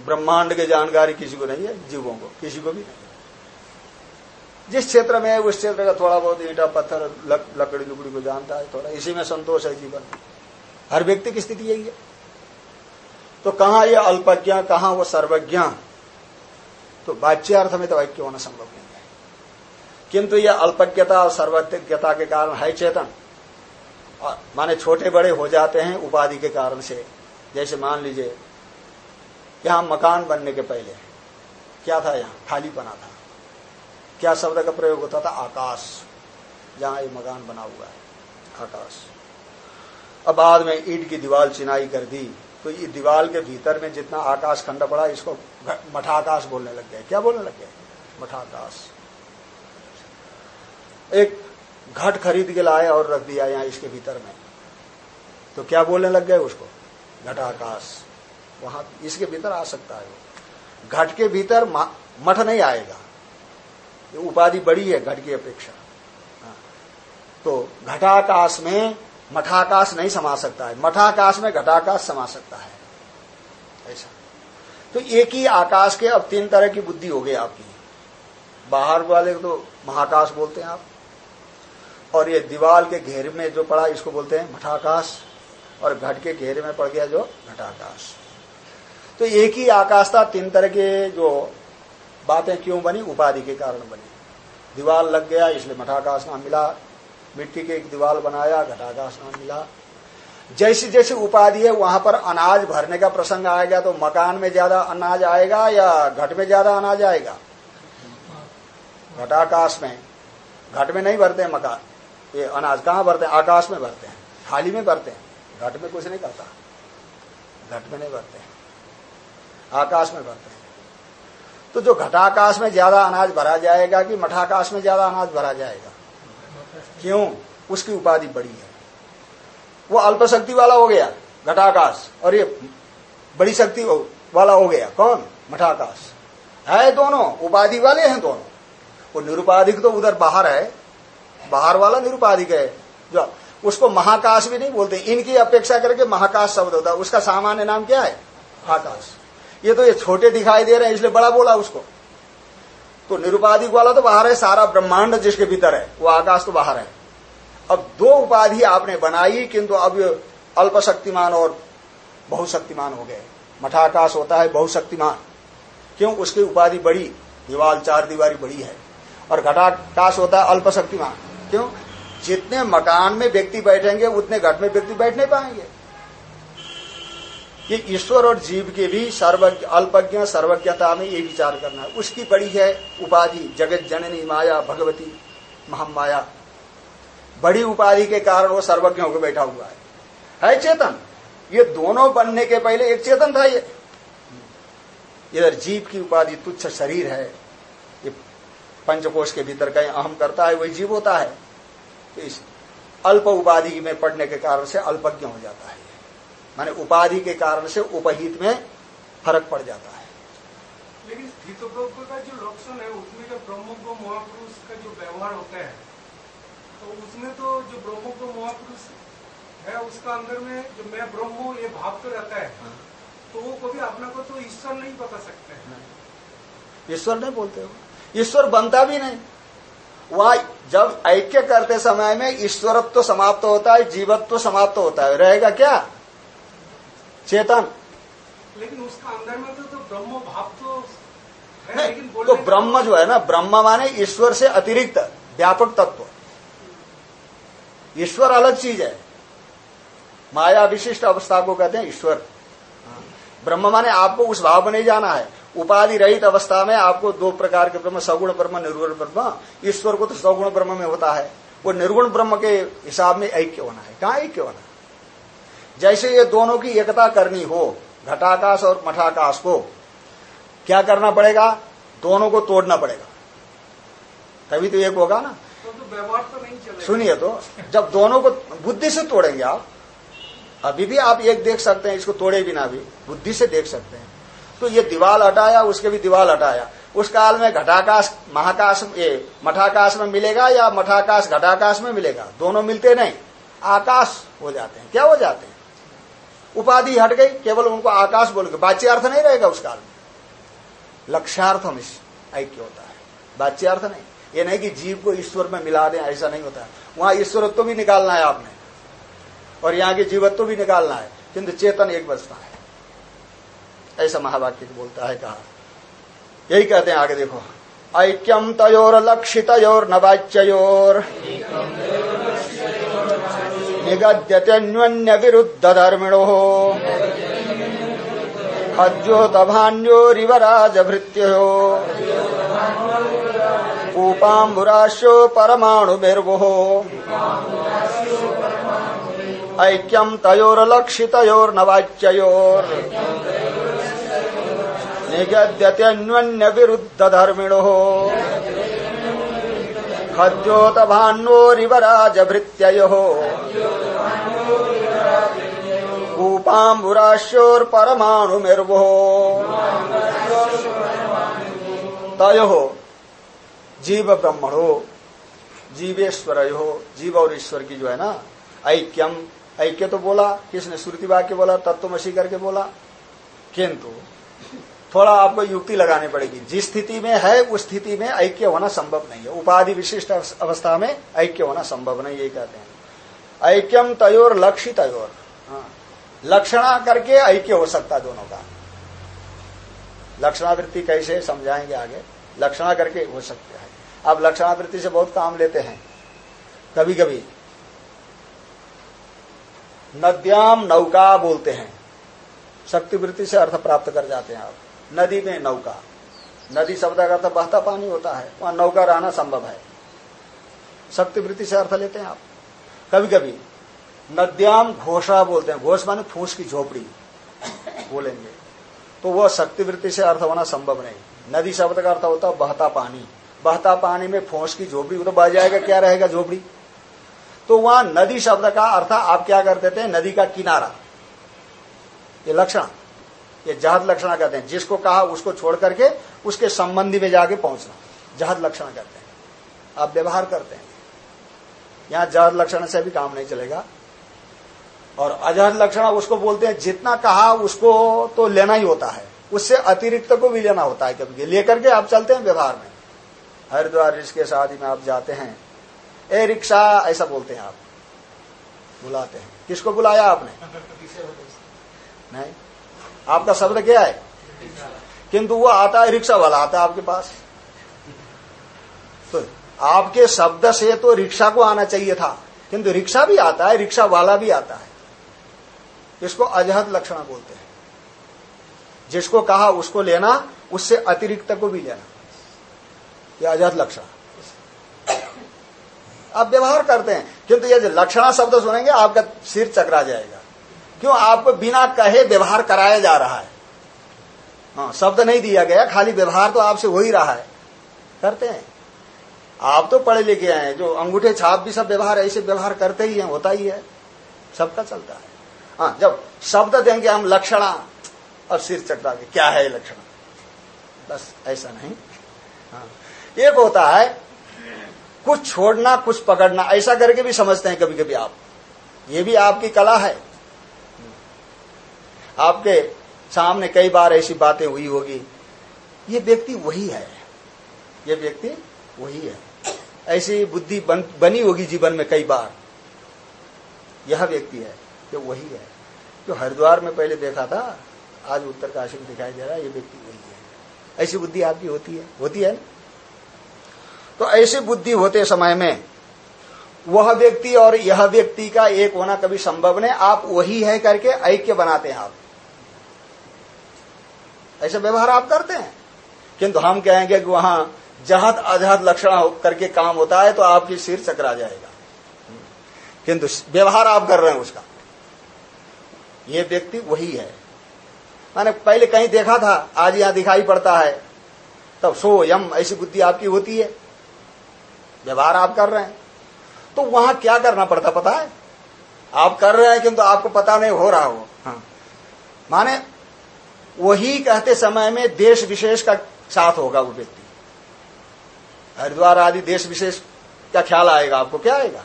ब्रह्मांड के जानकारी किसी को नहीं है जीवों को किसी को भी नहीं। जिस क्षेत्र में है उस क्षेत्र का थोड़ा बहुत ईटा पत्थर लक, लकड़ी लुकड़ी को जानता है थोड़ा। इसी में संतोष है जीवन हर व्यक्ति की स्थिति यही है। तो कहा यह अल्पज्ञ कहा वो सर्वज्ञ? तो बाच्य अर्थ में तो वाक्य होना संभव नहीं। किंतु यह अल्पज्ञता और सर्वज्ञता के कारण है चेतन। माने छोटे बड़े हो जाते हैं उपाधि के कारण से। जैसे मान लीजिए, यहाँ मकान बनने के पहले क्या था यहाँ? खाली बना था। क्या शब्द का प्रयोग होता था? आकाश। जहाँ ये मकान बना हुआ है, आकाश। अब बाद में ईट की दीवार चिनाई कर दी तो ये दीवार के भीतर में जितना आकाश खंड पड़ा, इसको मठाकाश बोलने लग गए। क्या बोलने लग गए? मठाकाश। एक घट खरीद के लाए और रख दिया यहाँ इसके भीतर में। तो क्या बोलने लग गए उसको? घटाकाश वहाँ इसके भीतर आ सकता है घट के भीतर मठ नहीं आएगा। उपाधि बड़ी है घट की अपेक्षा। हाँ। तो घटाकाश में मठाकाश नहीं समा सकता है। मठाकाश में घटाकाश समा सकता है। ऐसा। तो एक ही आकाश के अब तीन तरह की बुद्धि हो गई आपकी। बाहर वाले तो महाकाश बोलते हैं आप। और ये दीवाल के घेरे में जो पड़ा, इसको बोलते हैं मठाकाश और घट के घेरे में पड़ गया जो घटाकाश। तो एक ही आकाश था, तीन तरह के जो बातें क्यों बनी? उपाधि के कारण बनी। दीवार लग गया, इसलिए मठाकाश नाम मिला। मिट्टी के एक दीवार बनाया, घटाकाश नाम मिला। जैसी जैसी उपाधि है, वहाँ पर अनाज भरने का प्रसंग आएगा तो मकान में ज़्यादा अनाज आएगा या घट में ज़्यादा अनाज आएगा? घटाकाश में। घट में नहीं भरते मकान। ये अनाज कहाँ भरते हैं? आकाश में भरते हैं। थाली में भरते हैं। घट में कुछ नहीं करता। घट में नहीं भरते हैं। आकाश में भरते हैं। तो जो घटाकाश में ज़्यादा अनाज भरा जाएगा कि मठाकाश में ज़्यादा अनाज भरा जाएगा? क्यों? उसकी उपाधि बड़ी है। वो अल्प शक्ति वाला हो गया, घटाकाश। और ये बड़ी शक्ति वाला हो गया। कौन? मठाकाश। है दोनों। उपाधि वाले हैं दोनों। वो निरुपाधिक तो उधर बाहर है बाहर वाला निरुपाधिक है। जो उसको महाकाश भी नहीं बोलते, इनकी अपेक्षा करके महाकाश शब्द होता है। उसका सामान्य नाम क्या है? आकाश। ये तो ये छोटे दिखाई दे रहे हैं, इसलिए बड़ा बोला उसको। तो निरुपाधिक वाला तो बाहर है, सारा ब्रह्मांड जिसके भीतर है, वो आकाश तो बाहर है। अब दो उपाधि आपने बनाई, किंतु अब अल्प शक्तिमान और बहुशक्तिमान हो गए। मठाकाश होता है बहुशक्तिमान। क्यों? उसकी उपाधि बड़ी दीवार चार दीवारी बड़ी है। और घटाकाश होता है अल्प शक्तिमान क्यों? जितने मकान में व्यक्ति बैठेंगे, उतने घट में व्यक्ति बैठ नहीं पाएँगे। ये ईश्वर और जीव के भी सर्वज्ञ, अल्पज्ञ, सर्वज्ञता में ये विचार करना है। उसकी बड़ी है उपाधि, जगत जननी माया, भगवती, महामाया। बड़ी उपाधि के कारण वो सर्वज्ञ होकर बैठा हुआ है। है चेतन? ये दोनों बनने के पहले एक चेतन था ये। इधर जीव की उपाधि, तुच्छ शरीर है। पंचकोश के भीतर कहीं अहम करता है वही जीव होता है। तो इस अल्प उपाधि में पड़ने के कारण से अल्पज्ञ हो जाता है। माने उपाधि के कारण से उपहित में फ़र्क पड़ जाता है। लेकिन स्थितोपरोक्त का जो लक्षण है उसमें जो ब्रह्म को महापुरुष का जो व्यवहार होता है तो उसमें तो जो ब्रह्म को महापुरुष है उसका अंदर में जो मैं ब्रह्म हूँ ये भाव तो रहता है। हाँ। तो वो कभी अपना को तो ईश्वर नहीं बता सकते। ईश्वर नहीं बोलते हो? ईश्वर बनता भी नहीं। वह जब ऐक्य करते समय में ईश्वरत्व तो समाप्त होता है जीवत्व तो समाप्त होता है। रहेगा क्या? चेतन। लेकिन उसका अंदर में तो, तो ब्रह्म भाव तो है लेकिन तो ब्रह्म जो है ना ब्रह्म माने ईश्वर से अतिरिक्त व्यापक तत्व। ईश्वर अलग चीज़ है। माया विशिष्ट अवस्था को कहते हैं ईश्वर। ब्रह्म माने आपको उस भाव में नहीं जाना है। उपाधि रहित अवस्था में आपको दो प्रकार के ब्रह्म सगुण ब्रह्म निर्गुण ब्रह्म ईश्वर को तो सगुण ब्रह्म में होता है। वो निर्गुण ब्रह्म के हिसाब में ऐक्य होना है। कहा ऐक्य होना है? जैसे ये दोनों की एकता करनी हो घटाकाश और मठाकाश को क्या करना पड़ेगा? दोनों को तोड़ना पड़ेगा। तभी तो एक होगा ना। तो, तो व्यवहार तो नहीं चलेगा। सुनिए तो जब दोनों को बुद्धि से तोड़ेंगे आप अभी भी आप एक देख सकते हैं इसको तोड़े बिना भी बुद्धि से देख सकते हैं। तो ये दीवाल हटाया, उसके भी दीवाल हटाया। उस काल में घटाकाश, महाकाश, ये मठाकाश में मिलेगा या मठाकाश, घटाकाश में मिलेगा? दोनों मिलते नहीं। आकाश हो जाते हैं। क्या हो जाते हैं? उपाधि हट गई, केवल उनको आकाश बोल के। अर्थ नहीं रहेगा उस काल में। लक्ष्यार्थ हम इस ऐक्य होता है। बाच्यार्थ नहीं। ये नहीं कि जीव को ईश्वर में मिला दें, ऐसा नहीं होता वहाँ ईश्वरत्व भी निकालना है आपने। और यहाँ के जीवत्व भी निकालना है। किंतु चेतन एक बचता है। ऐसा महावाक्य बोलता है कहा। यही कहते हैं, आगे देखो। ऐक्यम तयोर लक्षितयोर नवाच्योर निगद्यन्य विरुद्ध धर्मिणो अद्योतभान्योरिवराजभृत्यो कूपाम्बुराश्यो परमाणुभिर्वोः ऐक्यम् तयोर्लक्षितयोर्नवाच्ययोर् निगद्यत्यन्वन्यविरुद्धधर्मिणोः खद्योतभान्योरिवराजभृत्ययोः कूपाम्बुराश्योर्परमाणुमिर्वो तय जीव ब्रह्मणो जीवेश्वर हो जीव और ईश्वर की जो है ना, ऐक्यम। ऐक्य तो बोला, किसने श्रुति वाक्य बोला तत्वमसी करके बोला, किंतु थोड़ा आपको युक्ति लगानी पड़ेगी। जिस स्थिति में है, उस स्थिति में ऐक्य होना संभव नहीं है। उपाधि विशिष्ट अवस्था में ऐक्य होना संभव नहीं, यही कहते हैं। ऐक्यम तयोर लक्षित तयोर। हाँ। लक्षणा करके ऐक्य हो सकता दोनों का। लक्षणावृत्ति कैसे, समझाएँगे आगे। लक्षणा करके हो सकते हैं। आप लक्षणावृत्ति से बहुत काम लेते हैं। कभी कभी नद्याम नौका बोलते हैं। शक्तिवृत्ति से अर्थ प्राप्त कर जाते हैं आप। नदी में नौका। नदी शब्द का अर्थ बहता पानी होता है। वहाँ नौका रहना संभव है। शक्तिवृत्ति से अर्थ लेते हैं आप। कभी कभी नद्याम घोषा बोलते हैं। घोष माने फूस की झोपड़ी बोलेंगे। तो वह शक्तिवृत्ति से अर्थ होना संभव नहीं। नदी शब्द का अर्थ होता है बहता पानी। बहता पानी में फूस की झोपड़ी तो बह जाएगा, क्या रहेगा झोपड़ी? तो वहाँ नदी शब्द का अर्थ आप क्या कर देते हैं? नदी का किनारा। ये लक्षण। ये जहद लक्षण कहते हैं। जिसको कहा उसको छोड़ करके उसके संबंधी में जाके पहुँचना। जहद लक्षण कहते हैं। आप व्यवहार करते हैं। यहाँ जहद लक्षण से भी काम नहीं चलेगा। और अजहर लक्षण उसको बोलते हैं जितना कहा उसको तो लेना ही होता है। उससे अतिरिक्त को भी लेना होता है कभी लेकर के आप चलते हैं व्यवहार में। हरिद्वार रिश्के शादी में आप जाते हैं। ए रिक्शा ऐसा बोलते हैं आप। बुलाते हैं। किसको बुलाया आपने? नहीं? आपका शब्द क्या है? किंतु वो आता है रिक्शा वाला, आता है आपके पास। तो आपके शब्द से तो रिक्शा को आना चाहिए था, किंतु रिक्शा भी आता है, रिक्शा वाला भी आता है। इसको अजहद लक्षण बोलते हैं। जिसको कहा उसको लेना, उससे अतिरिक्त को भी लेना। यह अजहद लक्षण। आप व्यवहार करते हैं, किंतु ये लक्षणा शब्द सुनेंगे, आपका सिर चकरा जाएगा। क्यों? आपको बिना कहे व्यवहार कराया जा रहा है। हाँ शब्द नहीं दिया गया, खाली व्यवहार तो आपसे हो ही रहा है। करते हैं। आप तो पढ़े लिखे हैं, जो अंगूठे छाप भी सब व्यवहार, ऐसे व्यवहार करते ही हैं, होता ही है। सबका चलता है। हाँ जब शब्द देंगे हम लक्षणा, और सिर चकरा के, क्या है लक्षण? बस ऐसा नहीं। हाँ एक होता है, कुछ छोड़ना, कुछ पकड़ना, ऐसा करके भी समझते हैं कभी कभी आप। ये भी आपकी कला है। आपके सामने कई बार ऐसी बातें हुई होगी। ये व्यक्ति वही है। ये व्यक्ति वही है। ऐसी बुद्धि बन, बनी होगी जीवन में कई बार। यह व्यक्ति है ये वही है। जो हरिद्वार में पहले देखा था आज उत्तरकाशी में दिखाई दे रहा है ये व्यक्ति वही है। ऐसी बुद्धि आपकी होती है। होती है ना? तो ऐसी बुद्धि होते समय में वह व्यक्ति और यह व्यक्ति का एक होना कभी संभव नहीं। आप वही है करके ऐक्य बनाते हैं आप। ऐसे व्यवहार आप करते हैं। किंतु हम कहेंगे कि वहाँ जहद, अजहद लक्षण करके काम होता है तो आपकी सिर चकरा जाएगा। किंतु व्यवहार आप कर रहे हैं उसका। ये व्यक्ति वही है। मैंने पहले कहीं देखा था, आज यहाँ दिखाई पड़ता है। तब सो यम, ऐसी बुद्धि आपकी होती है। व्यवहार आप कर रहे हैं। तो वहाँ क्या करना पड़ता, पता है? आप कर रहे हैं किंतु आपको पता नहीं हो रहा हो। हाँ। माने वही कहते समय में देश विशेष का साथ होगा वो व्यक्ति। हरिद्वार आदि देश विशेष का ख्याल आएगा आपको, क्या आएगा?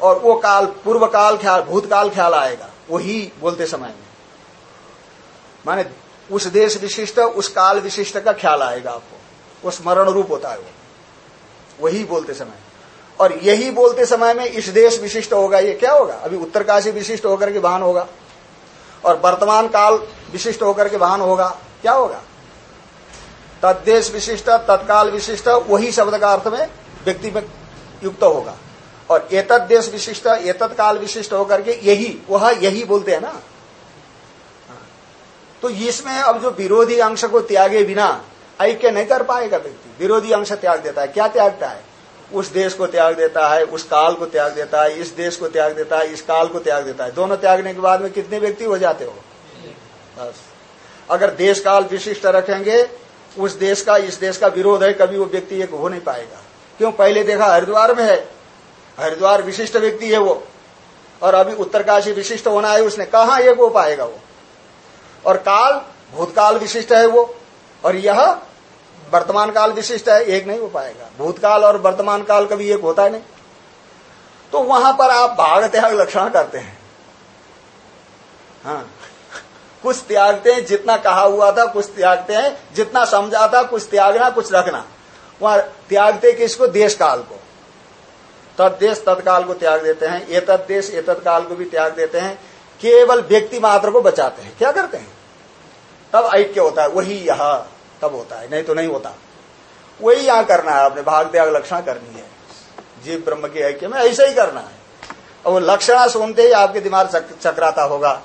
और वो काल, पूर्व काल ख्याल, भूतकाल ख्याल आएगा, वही बोलते समय में। माने उस देश विशिष्ट, उस काल विशिष्ट का ख्याल आएगा आपको। वो स्मरण रूप होता है वो। वही बोलते समय। और यही बोलते समय में इस देश विशिष्ट होगा, ये क्या होगा? अभी उत्तरकाशी विशिष्ट होकर के वाहन होगा। और वर्तमान काल विशिष्ट होकर के वाहन होगा। क्या होगा? तद्देश विशिष्ट, तत्काल विशिष्ट, वही शब्द का अर्थ में व्यक्ति में युक्त होगा। और एतद देश विशिष्ट एतत् काल विशिष्ट होकर के यही, वह यही बोलते हैं ना। तो इसमें अब जो विरोधी अंश को त्यागे बिना, ऐक्य नहीं कर पाएगा व्यक्ति। विरोधी अंश त्याग देता है। क्या त्यागता है? उस देश को त्याग देता है, उस काल को त्याग देता है, इस देश को त्याग देता है, इस काल को त्याग देता है। दोनों त्यागने के बाद में कितने व्यक्ति हो जाते हो? बस। अगर देश काल विशिष्ट रखेंगे, उस देश का, इस देश का विरोध है, कभी वो व्यक्ति एक हो नहीं पाएगा। क्यों? पहले देखा हरिद्वार में है। हरिद्वार विशिष्ट व्यक्ति है वो। और अभी उत्तरकाशी विशिष्ट होना है उसने। कहा एक हो पाएगा वो? और काल, भूतकाल विशिष्ट है वो। और यह वर्तमान काल विशिष्ट है, एक नहीं हो पाएगा। भूतकाल और वर्तमान काल कभी एक होता है नहीं। तो वहाँ पर आप भाग त्याग लक्षण करते हैं। हाँ। कुछ त्यागते हैं, जितना कहा हुआ था, कुछ त्यागते हैं। जितना समझा था, कुछ त्यागना, कुछ रखना। वहाँ त्यागते किसको? देश काल को। तदेश तत्काल को त्याग देते हैं। ये तदेश ये तत्काल को भी त्याग देते हैं। केवल व्यक्ति मात्र को बचाते हैं। क्या करते हैं? तब ऐक्य होता है। वही यह। तब होता है, नहीं तो नहीं होता। वही यहाँ करना है आपने, भाग त्याग लक्षणा करनी है। जीव ब्रह्म के ऐक्य में ऐसे ही करना है। और वो लक्षणा सुनते ही आपके दिमाग चक्राता होगा।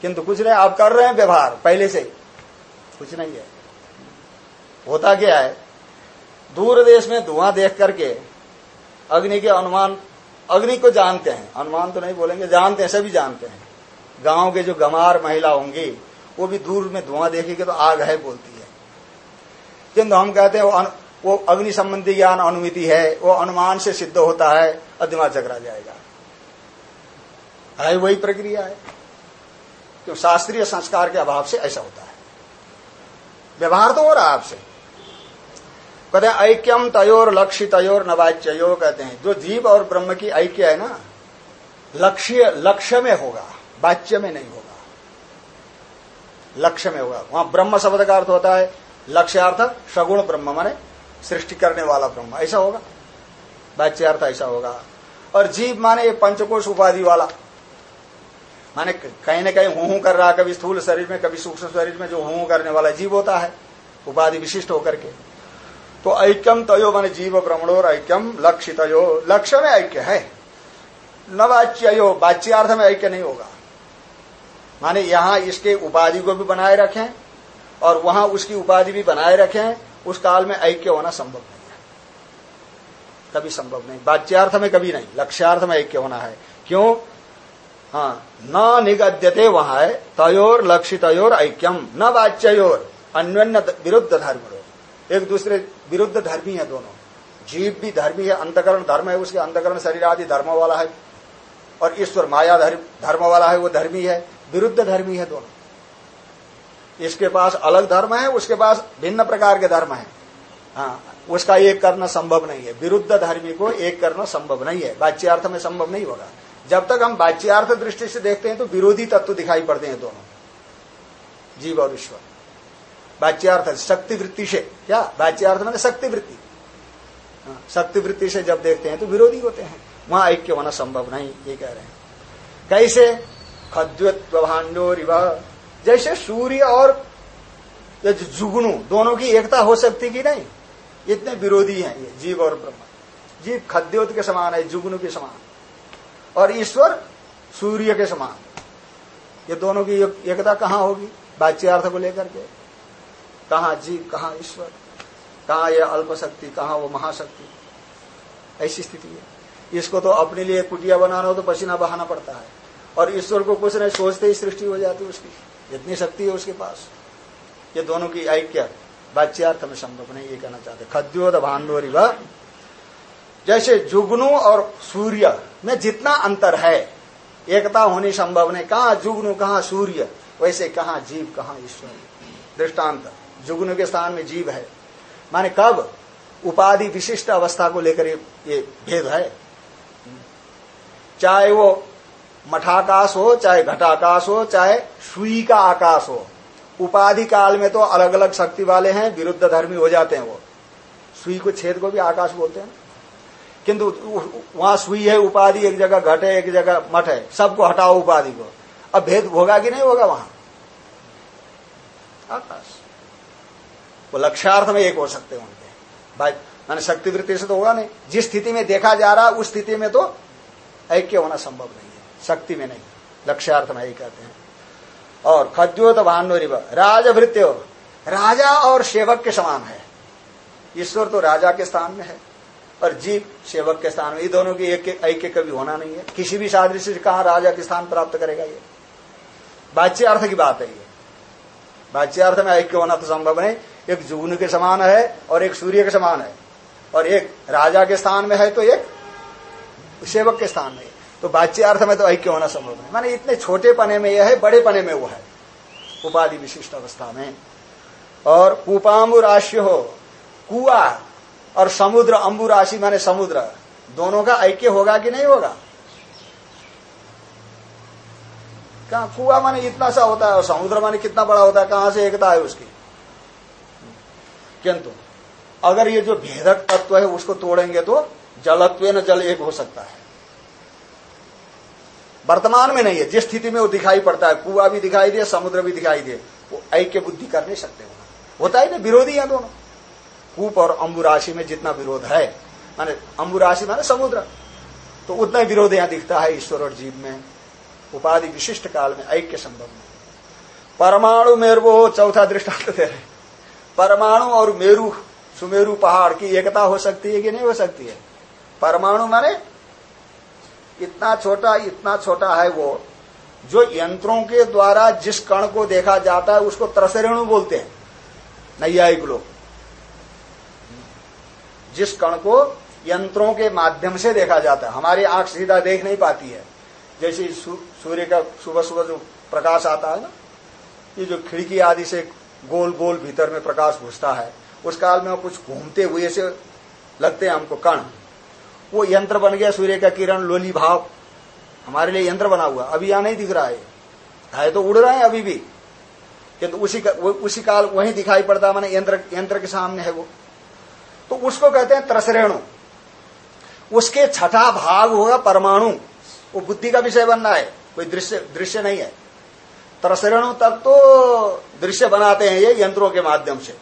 किंतु कुछ नहीं, आप कर रहे हैं व्यवहार, पहले से कुछ नहीं है। होता क्या है? दूर देश में धुआँ देख करके अग्नि के अनुमान, अग्नि को जानते हैं। अनुमान तो नहीं बोलेंगे, जानते हैं, सभी जानते हैं। गाँव के जो गमार महिला होंगी वो भी दूर में धुआँ देखेगी तो आग है बोलती है। किंतु हम कहते हैं वो, वो अग्नि संबंधी ज्ञान अनुमिति है वो अनुमान से सिद्ध होता है और दिमाग चकरा जाएगा। है वही प्रक्रिया है। क्यों? शास्त्रीय संस्कार के अभाव से ऐसा होता है। व्यवहार तो हो रहा आपसे। कहते हैं ऐक्यम तयोर लक्ष्य तयोर नवाच्यो कहते हैं। जो जीव और ब्रह्म की ऐक्य है ना लक्ष्य लक्ष्य में होगा वाच्य में नहीं होगा। लक्ष्य में होगा वहाँ ब्रह्म शब्द का अर्थ होता है, लक्ष्यार्थ, सगुण ब्रह्म, माने सृष्टि करने वाला ब्रह्म। ऐसा होगा। वाच्यार्थ ऐसा होगा। और जीव माने ये पंचकोश उपाधि वाला। माने कहीं ना कहीं हूँ कर रहा, कभी स्थूल शरीर में, कभी सूक्ष्म शरीर में जो हूँ करने वाला जीव होता है, उपाधि विशिष्ट होकर के। तो ऐक्यम तयो माने जीव ब्रह्मणोर ऐक्यम लक्ष्य तयो लक्ष्य में ऐक्य है। न वाच्यो वाच्यार्थ में ऐक्य नहीं होगा। माने यहाँ इसके उपाधि को भी बनाए रखें और वहाँ उसकी उपाधि भी बनाए रखें, उस काल में ऐक्य होना संभव नहीं है। कभी संभव नहीं। बाच्यार्थ में कभी नहीं। लक्ष्यार्थ में ऐक्य होना है। क्यों? हाँ न निगद्यते वहाँ है। तयोर लक्ष्य तयोर ऐक्यम। न वाच्योर अन्य विरुद्ध धर्म एक दूसरे विरुद्ध धर्मी है दोनों। जीव भी धर्मी है, अंतकरण धर्म है, उसके अंतकरण शरीर आदि धर्म वाला है। और ईश्वर माया धर्म वाला है, वो धर्मी है। विरुद्ध धर्मी है दोनों। इसके पास अलग धर्म है उसके पास भिन्न प्रकार के धर्म है। हाँ उसका एक करना संभव नहीं है। विरुद्ध धर्मी को एक करना संभव नहीं है। बाच्यार्थ में संभव नहीं होगा। जब तक हम बाच्यार्थ दृष्टि से देखते हैं तो विरोधी तत्व दिखाई पड़ते हैं दोनों। जीव और ईश्वर। बाच्यार्थ शक्ति वृत्ति से। क्या? बाच्यार्थ मैंने शक्ति वृत्ति हाँ, शक्ति वृत्ति से जब देखते हैं तो विरोधी होते हैं। वहाँ ऐक्य होना संभव नहीं ये कह रहे हैं। कैसे? खद्वत्भांडोरिव जैसे सूर्य और जुगनू दोनों की एकता हो सकती कि नहीं? इतने विरोधी हैं ये, जीव और ब्रह्म। जीव खद्योत के समान है जुगनू के समान। और ईश्वर सूर्य के समान। ये दोनों की एकता कहाँ होगी? बाच्यार्थ को लेकर के। कहा जीव, कहा ईश्वर? कहा यह अल्प शक्ति कहा वो महाशक्ति? ऐसी स्थिति है। इसको तो अपने लिए कुटिया बनाना हो तो पसीना बहाना पड़ता है। और ईश्वर को कुछ नहीं, सोचते ही सृष्टि हो जाती है उसकी। जितनी शक्ति है उसके पास। ये दोनों की ऐक्य बाच्यार्थ में संभव नहीं, ये कहना चाहते। खद्योद भांडोरी व जैसे जुगनू और सूर्य में जितना अंतर है, एकता होनी संभव नहीं। कहा जुगनू, कहा सूर्य, वैसे कहा जीव, कहा ईश्वर। दृष्टांत, जुगनू के स्थान में जीव है। माने कब? उपाधि विशिष्ट अवस्था को लेकर ये भेद है। चाहे वो मठाकाश हो चाहे घटाकाश हो चाहे सुई का आकाश। हो उपाधि काल में तो अलग अलग शक्ति वाले हैं, विरुद्ध धर्मी हो जाते हैं वो। सुई को छेद को भी आकाश बोलते हैं। किंतु वहाँ सुई है, उपाधि एक जगह, घट है, एक जगह मठ है। सबको हटाओ उपाधि को। अब भेद होगा कि नहीं होगा वहाँ? आकाश। वो लक्ष्यार्थ में एक हो सकते हैं उनके। भाई, मैंने शक्ति वृत्ति से तो होगा नहीं। जिस स्थिति में देखा जा रहा, उस स्थिति में तो ऐक्य होना संभव नहीं। शक्ति में नहीं। लक्ष्यार्थ में ही कहते हैं। और खद्योत भानुरिव, राजभृत्य, राजा और सेवक के समान है। ईश्वर तो राजा के स्थान में है, और जीव सेवक के स्थान में। ये दोनों की एक ऐक्य कभी होना नहीं है। किसी भी सादृश्य से कहा राजा के स्थान प्राप्त करेगा ये? बाच्यार्थ की बात है ये। बाच्यार्थ में ऐक्य होना तो संभव नहीं। एक जून के समान है, और एक सूर्य के समान है। और एक राजा के स्थान में है तो एक सेवक के स्थान में तो बाच्य अर्थ में तो ऐक्य होना संभव नहीं? माने इतने छोटे पने में यह है, बड़े पने में वो है। उपाधि विशिष्ट अवस्था में। और कुपाम्बु राशि हो, कुआ और समुद्र अंबु राशि माने समुद्र, दोनों का ऐक्य होगा कि नहीं होगा? कहा कुआ माने इतना सा होता है और समुद्र माने कितना बड़ा होता है, कहाँ से एकता है उसकी? किंतु, अगर ये जो भेदक तत्व है उसको तोड़ेंगे तो जलत्व न जल एक हो सकता है। वर्तमान में नहीं है। जिस स्थिति में वो दिखाई पड़ता है, कुआ भी दिखाई दे, समुद्र भी दिखाई दे, वो ऐक्य बुद्धि कर नहीं सकते होता ही ना विरोधी है दोनों। कूप और अंबु राशि में जितना विरोध है, माने अंबु राशि माने समुद्र तो उतना ही विरोध यहाँ दिखता है ईश्वर और जीव में। उपाधि विशिष्ट काल में ऐक्य संभव नहीं। परमाणु मेरु चौथा दृष्टांत दे रहे परमाणु और मेरु, सुमेरु पहाड़ की एकता हो सकती है कि नहीं हो सकती है? परमाणु माने इतना छोटा इतना छोटा है वो। जो यंत्रों के द्वारा जिस कण को देखा जाता है, उसको त्रसरेणु बोलते हैं। नैयायिक लोग। जिस कण को यंत्रों के माध्यम से देखा जाता है। हमारी आँख सीधा देख नहीं पाती है। जैसे सूर्य का सुबह सुबह जो प्रकाश आता है ना, ये जो खिड़की आदि से गोल गोल भीतर में प्रकाश घुसता है, उस काल में कुछ घूमते हुए से लगते हैं हमको कण। वो यंत्र बन गया सूर्य का किरण लोली भाव। हमारे लिए यंत्र बना हुआ। अभी यहाँ नहीं दिख रहा है। है तो उड़ रहे हैं अभी भी। किंतु उसी का, उसी काल वही दिखाई पड़ता मैंने यंत्र यंत्र के सामने है वो। तो उसको कहते हैं त्रसरेणु। उसके छठा भाग होगा परमाणु। वो बुद्धि का विषय बनना है। कोई दृश्य दृश्य नहीं है। त्रसरेणु तक तो दृश्य बनाते हैं ये यंत्रों के माध्यम से।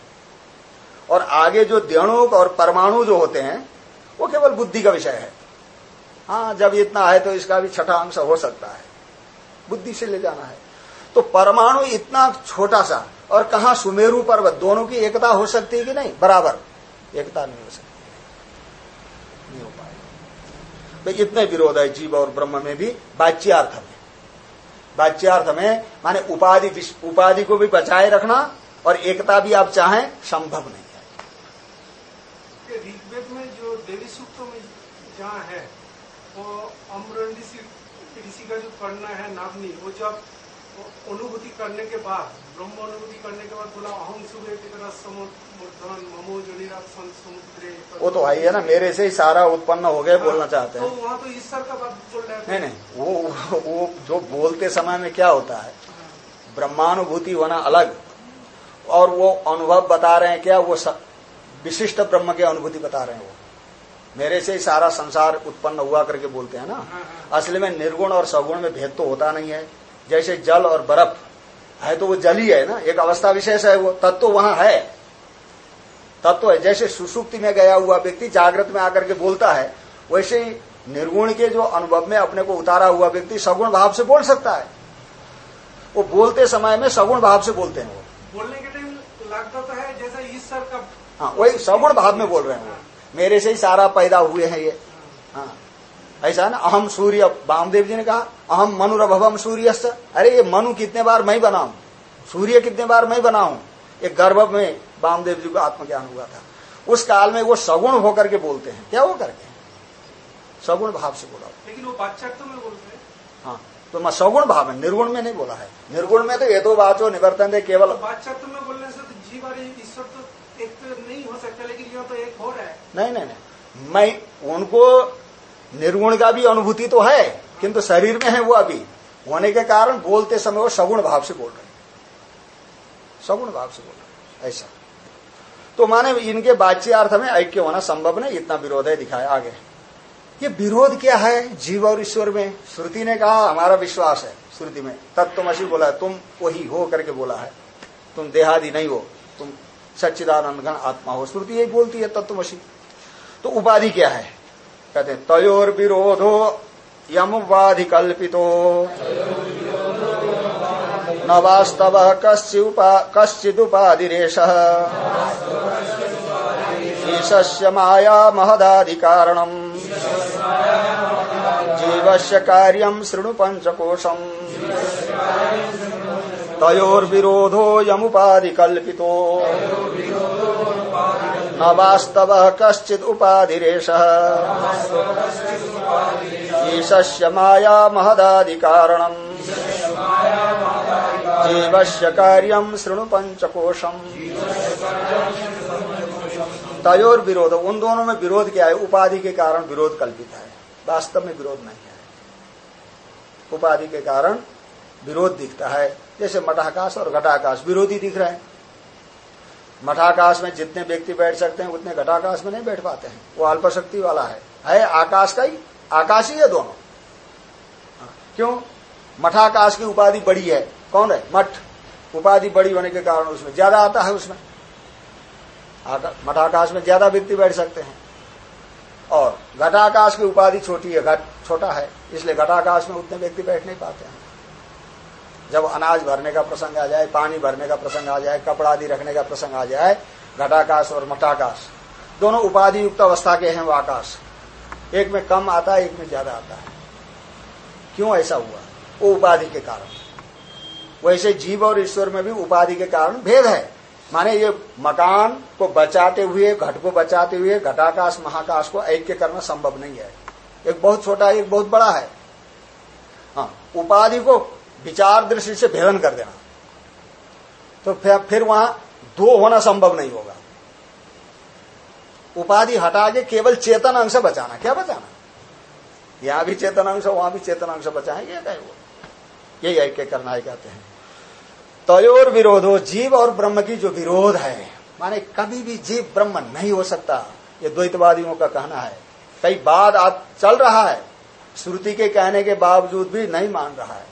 और आगे जो द्यणुक और परमाणु जो होते हैं वो केवल बुद्धि का विषय है। हाँ जब इतना है तो इसका भी छठा अंश हो सकता है। बुद्धि से ले जाना है। तो परमाणु इतना छोटा सा और कहा सुमेरु पर्वत, दोनों की एकता हो सकती है कि नहीं? बराबर। एकता नहीं हो सकती नहीं हो पाएगा। तो इतने विरोध है जीव और ब्रह्म में भी। बाच्यार्थ में। बाच्यार्थ में माने उपाधि उपाधि को भी बचाए रखना और एकता भी आप चाहें, संभव नहीं देवी सूक्त में जहाँ है वो अम्र ऋषि का जो करना है नाभनी वो जब अनुभूति करने के बाद ब्रह्म अनुभूति करने के बाद बोला अहम सूर्य समुद्र वो तो आई है ना मेरे से ही सारा उत्पन्न हो गया बोलना हाँ, चाहते हैं। तो वहाँ तो ईश्वर का बात बोल रहे नहीं नहीं वो वो जो बोलते समय में क्या होता है? ब्रह्मानुभूति होना अलग। और वो अनुभव बता रहे हैं क्या? वो विशिष्ट ब्रह्म की अनुभूति बता रहे हैं वो। मेरे से ही सारा संसार उत्पन्न हुआ करके बोलते हैं ना। हाँ, हाँ। में निर्गुण और सगुण में भेद तो होता नहीं है। जैसे जल और बर्फ़ है तो वो जल ही है ना। एक अवस्था विशेष है वो तत्व तो वहाँ है। तत्व तो है। जैसे सुसुप्ति में गया हुआ व्यक्ति जागृत में आकर के बोलता है वैसे ही निर्गुण के जो अनुभव में अपने को उतारा हुआ व्यक्ति सगुण भाव से बोल सकता है। वो बोलते समय में सगुण भाव से बोलते हैं वो। बोलने के टाइम लगता तो है जैसा ईश्वर का हाँ वही सगुण भाव में बोल रहे हैं वो। मेरे से ही सारा पैदा हुए हैं ये। हाँ। ऐसा ना? अहम सूर्य वामदेव जी ने कहा अहम मनु रभवम सूर्य अरे ये मनु कितने बार मैं बनाऊ? सूर्य कितने बार मैं बनाऊ? एक गर्भ में वामदेव जी को आत्मज्ञान हुआ था। उस काल में वो सगुण होकर के बोलते हैं। क्या वो करके? सगुण भाव से बोला। लेकिन वो बादशाह तो में बोलते हैं। हाँ। तो मैं सगुण भाव में निर्गुण में नहीं बोला है। निर्गुण में तो ये तो बाचो निवर्तन दे केवल। तो बादशाह में बोलने से तो जीव ईश्वर तो एक तो नहीं हो सकता, लेकिन यह तो एक हो रहा है। नहीं नहीं नहीं। मैं, उनको निर्गुण का भी अनुभूति तो है, किंतु शरीर में है वो अभी। होने के कारण बोलते समय वो सगुण भाव से बोल रहे हैं। सगुण भाव से बोल रहे हैं, ऐसा। तो माने इनके बातचीत बाच्यार्थ में ऐक्य होना संभव नहीं, इतना विरोध है, दिखाया आगे। ये विरोध क्या है? जीव और ईश्वर में। श्रुति ने कहा, हमारा विश्वास है। श्रुति में, तत्वमसी बोला है, तुम वही हो करके बोला है। तुम देहादि नहीं हो। सच्चिदानंद घन आत्मा हो। श्रुति यही बोलती है तत्वमसी तो उपाधि क्या है? कहते हैं तयोर विरोधो यम उपाधि कल्पितो न वास्तव कश्चिदुपाधिरेश। ईशस्य माया महदाधिकारणम् जीवस्य कार्यम् शृणु पञ्चकोशम्। तयोर्विरोधो यमुपाधिकल्पितो न वास्तव कश्चित् उपाधिरेशः ईशस्य माया महदाधिकारणम् जीवस्य कार्यम् शृणु पञ्चकोशम्। तयोर विरोध उन दोनों में विरोध क्या है? उपाधि के कारण विरोध कल्पित है। वास्तव में विरोध नहीं है। उपाधि के कारण विरोध दिखता है। जैसे मठाकाश और घटाकाश विरोधी दिख रहे हैं। मठाकाश में जितने व्यक्ति बैठ सकते हैं, उतने घटाकाश में नहीं बैठ पाते हैं। वो अल्पशक्ति वाला है। है आकाश का ही? आकाश ही है दोनों। क्यों? मठाकाश की उपाधि बड़ी है। कौन है? मठ। उपाधि बड़ी होने के कारण उसमें ज़्यादा आता है उसमें। मठाकाश में ज़्यादा व्यक्ति बैठ सकते हैं। और घटाकाश की उपाधि छोटी है, घट, छोटा है। इसलिए घटाकाश में उतने व्यक्ति बैठ नहीं पाते हैं। जब अनाज भरने का प्रसंग आ जाए, पानी भरने का प्रसंग आ जाए, कपड़ा आदि रखने का प्रसंग आ जाए, घटाकाश और मटाकाश दोनों उपाधि युक्त अवस्था के हैं वो आकाश। एक में कम आता है, एक में ज़्यादा आता है। क्यों ऐसा हुआ? वो उपाधि के कारण। वैसे जीव और ईश्वर में भी उपाधि के कारण भेद है। माने ये मकान को बचाते हुए, घट को बचाते हुए, घटाकाश, महाकाश को ऐक्य करना संभव नहीं है। एक बहुत छोटा है एक बहुत बड़ा है। हाँ उपाधि को विचार दृष्टि से भेदन कर देना। तो फिर, वहाँ दो होना संभव नहीं होगा। उपाधि हटा के केवल चेतन अंश बचाना। क्या बचाना? यहाँ भी चेतन अंश वहाँ भी चेतन अंश बचाएँगे वो। यही ऐक्य करना है कहते हैं। तयोर विरोधो जीव और ब्रह्म की जो विरोध है माने कभी भी जीव ब्रह्म नहीं हो सकता ये द्वैतवादियों का कहना है। कई बाद आज चल रहा है श्रुति के कहने के बावजूद भी नहीं मान रहा है।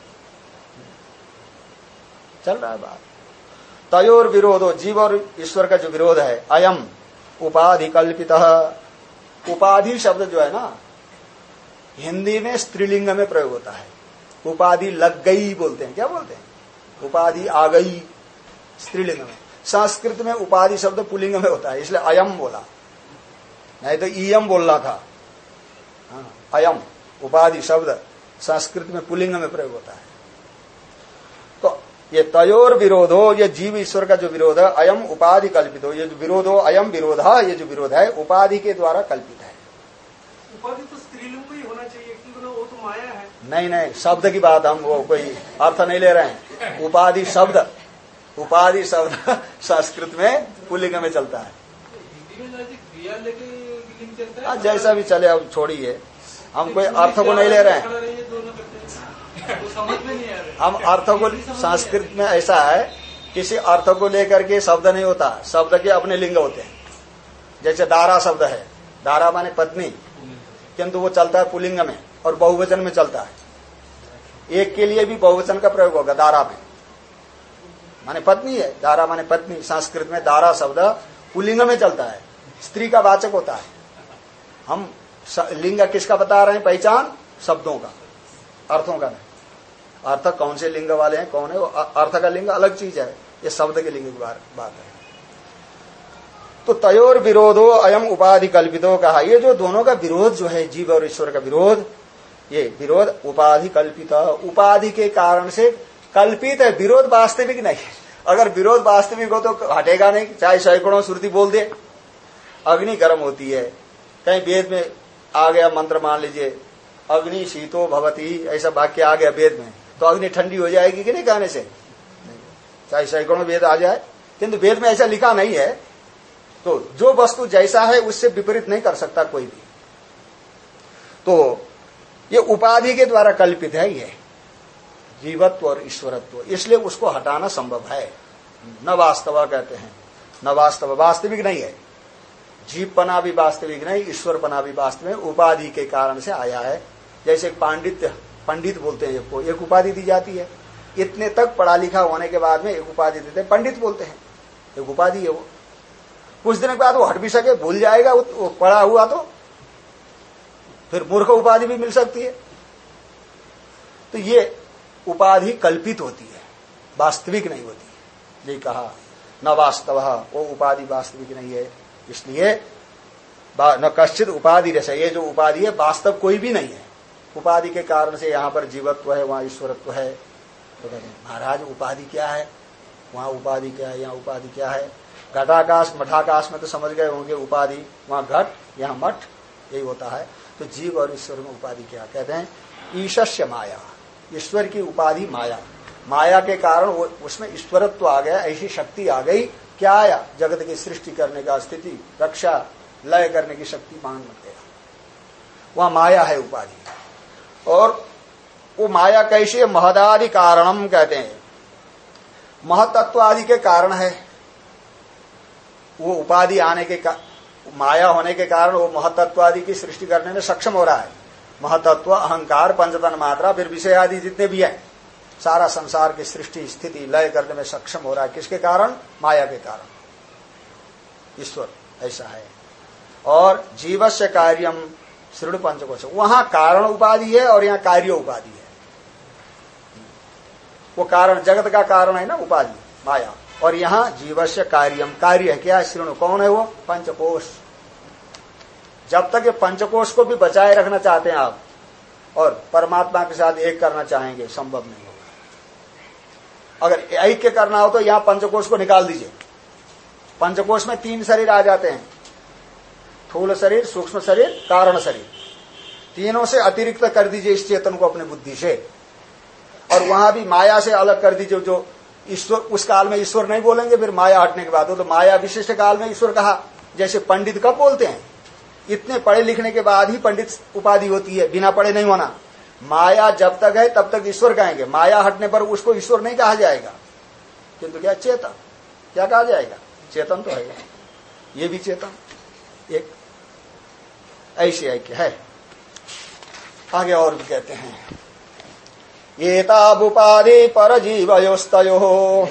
चल रहा है बात तयोर विरोधो जीव और ईश्वर का जो विरोध है अयम उपाधि कल्पित। उपाधि शब्द जो है ना हिंदी में स्त्रीलिंग में प्रयोग होता है। उपाधि लग गई बोलते हैं। क्या बोलते हैं? उपाधि आ गई स्त्रीलिंग में। संस्कृत में उपाधि शब्द पुलिंग में होता है इसलिए अयम बोला। नहीं तो ईयम बोलना था। हाँ, अयम उपाधि शब्द संस्कृत में पुलिंग में प्रयोग होता है। ये तयोर विरोध हो ये जीव ईश्वर का जो विरोध है अयम उपाधि कल्पित। हो ये जो विरोध हो अयम विरोध है ये जो विरोध है उपाधि के द्वारा कल्पित है। उपाधि तो स्त्रीलिंग ही होना चाहिए क्योंकि वो तो माया है। नहीं नहीं शब्द की बात हम वो कोई अर्थ नहीं ले रहे हैं। उपाधि शब्द उपाधि शब्द संस्कृत में पुलिंग में चलता है। हाँ। जैसा भी चले अब छोड़िए। हम कोई अर्थ को नहीं ले रहे हैं। हम अर्थ को संस्कृत में ऐसा है, किसी अर्थ को लेकर के शब्द नहीं होता। शब्द के अपने लिंग होते हैं। जैसे दारा शब्द है। दारा माने पत्नी। किंतु वो चलता है पुलिंग में और बहुवचन में चलता है। एक के लिए भी बहुवचन का प्रयोग होगा, दारा में। माने पत्नी है। दारा माने पत्नी। संस्कृत में दारा शब्द पुलिंग में चलता है। स्त्री का वाचक होता है। हम लिंग किसका बता रहे हैं? पहचान शब्दों का, अर्थों का। नहीं अर्थ कौन से लिंग वाले हैं, कौन है, वो अर्थ का लिंग अलग चीज़ है, ये शब्द के लिंग की बात है। तो तयोर विरोधो अयम उपाधि कल्पितो कहा। ये जो दोनों का विरोध जो है, जीव और ईश्वर का विरोध, ये विरोध उपाधि कल्पित, उपाधि के कारण से कल्पित है, विरोध वास्तविक नहीं अगर विरोध वास्तविक हो तो हटेगा नहीं, चाहे सैकड़ों श्रुति बोल दे। अग्नि गर्म होती है, कहीं वेद में आ गया मंत्र मान लीजिए, अग्नि शीतो भवती, ऐसा वाक्य आ गया वेद में। तो अग्नि ठंडी हो जाएगी कि नहीं कहने से? चाहे सैकड़ों वेद आ जाए। किंतु वेद में ऐसा लिखा नहीं है। तो जो वस्तु जैसा है, उससे विपरीत नहीं कर सकता कोई भी। तो ये उपाधि के द्वारा कल्पित है ये। जीवत्व और ईश्वरत्व। इसलिए उसको हटाना संभव है। न वास्तव कहते हैं। न वास्तव। वास्तविक नहीं है। जीवपना भी वास्तविक नहीं, ईश्वरपना भी वास्तविक उपाधि के कारण से आया है। जैसे पांडित्य पंडित बोलते हैं को एक उपाधि दी जाती है। इतने तक पढ़ा लिखा होने के बाद में एक उपाधि देते हैं। पंडित बोलते हैं। एक उपाधि है वो। कुछ दिन के बाद वो हट भी सके, भूल जाएगा, वो पढ़ा हुआ तो। फिर मूर्ख उपाधि भी मिल सकती है। तो ये उपाधि कल्पित होती है। वास्तविक नहीं होती। ये कहा, न वास्तव, वो उपाधि वास्तविक नहीं है। इसलिए न कश्चित उपाधि रस ये जो उपाधि है, वास्तव कोई भी नहीं है। उपाधि के कारण से यहाँ पर जीवत्व है, वहाँ ईश्वरत्व है। तो कहते हैं, महाराज, उपाधि क्या है? वहाँ उपाधि क्या है? यहाँ उपाधि क्या है? घटाकाश, मठाकाश में तो समझ गए होंगे, उपाधि, वहाँ घट, यहाँ मठ, यही होता है। तो जीव और ईश्वर में उपाधि क्या? कहते हैं, ईशस्य माया, ईश्वर की उपाधि माया। माया के कारण उसमें ईश्वरत्व आ गया, ऐसी शक्ति आ गई, क्या आया? जगत की सृष्टि करने का स्थिति, रक्षा, लय करने की शक्ति मान बन गया। वह माया है उपाधि। और वो माया कैसे महदादि कारणम कहते हैं। महतत्व आदि के कारण है। वो उपाधि आने के माया होने के कारण वो महतत्व आदि की सृष्टि करने में सक्षम हो रहा है। महतत्व, अहंकार, पंचतन मात्रा, फिर विषय आदि जितने भी है, सारा संसार की सृष्टि, स्थिति, लय करने में सक्षम हो रहा है। किसके कारण? माया के कारण। ईश्वर, ऐसा है। और जीवस्य कार्यम श्रीण पंचकोश वहाँ कारण उपाधि है और यहाँ कार्य उपाधि है। वो कारण जगत का कारण है ना, उपाधि, माया। और यहाँ जीवस्य कार्यम, कार्य है। क्या श्रीण कौन है वो? पंचकोश। जब तक ये पंचकोश को भी बचाए रखना चाहते हैं आप, और परमात्मा के साथ एक करना चाहेंगे, संभव नहीं होगा। अगर ऐक्य करना हो तो यहाँ पंचकोश को निकाल दीजिए। पंचकोश में तीन शरीर आ जाते हैं। थूल शरीर, सूक्ष्म शरीर, कारण शरीर। तीनों से अतिरिक्त कर दीजिए इस चेतन को अपने बुद्धि से। और वहाँ भी माया से अलग कर दीजिए, जो ईश्वर, उस काल में ईश्वर नहीं बोलेंगे, फिर माया हटने के बाद तो माया विशिष्ट काल में ईश्वर कहा, जैसे पंडित कब बोलते हैं? इतने पढ़े लिखने के बाद ही पंडित उपाधि होती है, बिना पढ़े नहीं होना। माया जब तक है, तब तक ईश्वर कहेंगे। माया हटने पर उसको ईश्वर नहीं कहा जाएगा। किंतु क्या चेतन? क्या कहा जाएगा? चेतन तो है। ये भी चेतन। एक ऐसी ऐक्य है। आगे और भी कहते हैं। एताबुपाधि पर जीवयोस्तयो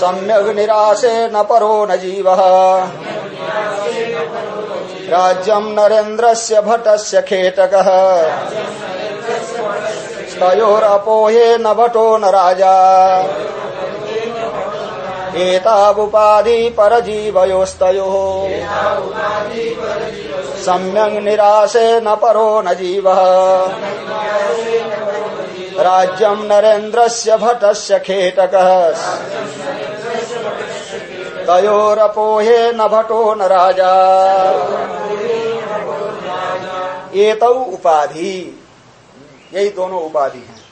सम्यक निराशे न परो न जीव। राज्यम नरेन्द्र से भट से खेटक। स्तोरपोहे न भटो न राजा। एतावुपाधि परजीवयोस्तयो। सम्यक निराशे न परो न जीव। से भट से खेटक। तयोरपोहे न भटो न राजा। ये तो उपाधि। यही दोनों उपाधि हैं।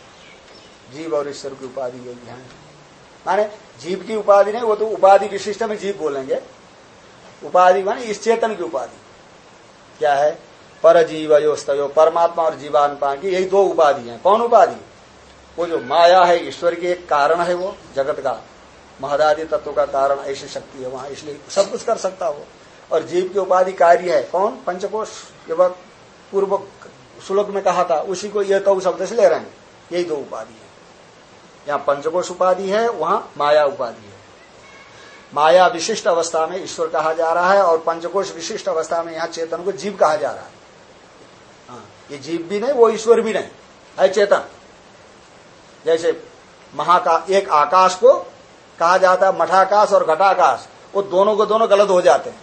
जीव और ईश्वर की उपाधि यही है। माने जीव की उपाधि नहीं, वो तो उपाधि विशिष्ट में जीव बोलेंगे। उपाधि माने इस चेतन की उपाधि। क्या है? पर जीव योस्तो परमात्मा और जीवानुपा की यही दो उपाधि है। कौन उपाधि? वो जो माया है, ईश्वर की एक कारण है वो, जगत का। महदादि तत्व का कारण ऐसी शक्ति है वहाँ, इसलिए सब कुछ कर सकता हो और जीव की उपाधि कार्य है। कौन? पंचकोश ये पूर्व श्लोक में कहा था, उसी को ये तो शब्द से ले रहे हैं। यही दो उपाधि है। यहाँ पंचकोश उपाधि है वहाँ माया उपाधि है। माया विशिष्ट अवस्था में ईश्वर कहा जा रहा है और पंचकोश विशिष्ट अवस्था में यहाँ चेतन को जीव कहा जा रहा है। हाँ, ये जीव भी नहीं वो ईश्वर भी नहीं। है चेतन। जैसे महाका एक आकाश को कहा जाता है मठाकाश और घटाकाश वो दोनों को दोनों गलत हो जाते हैं।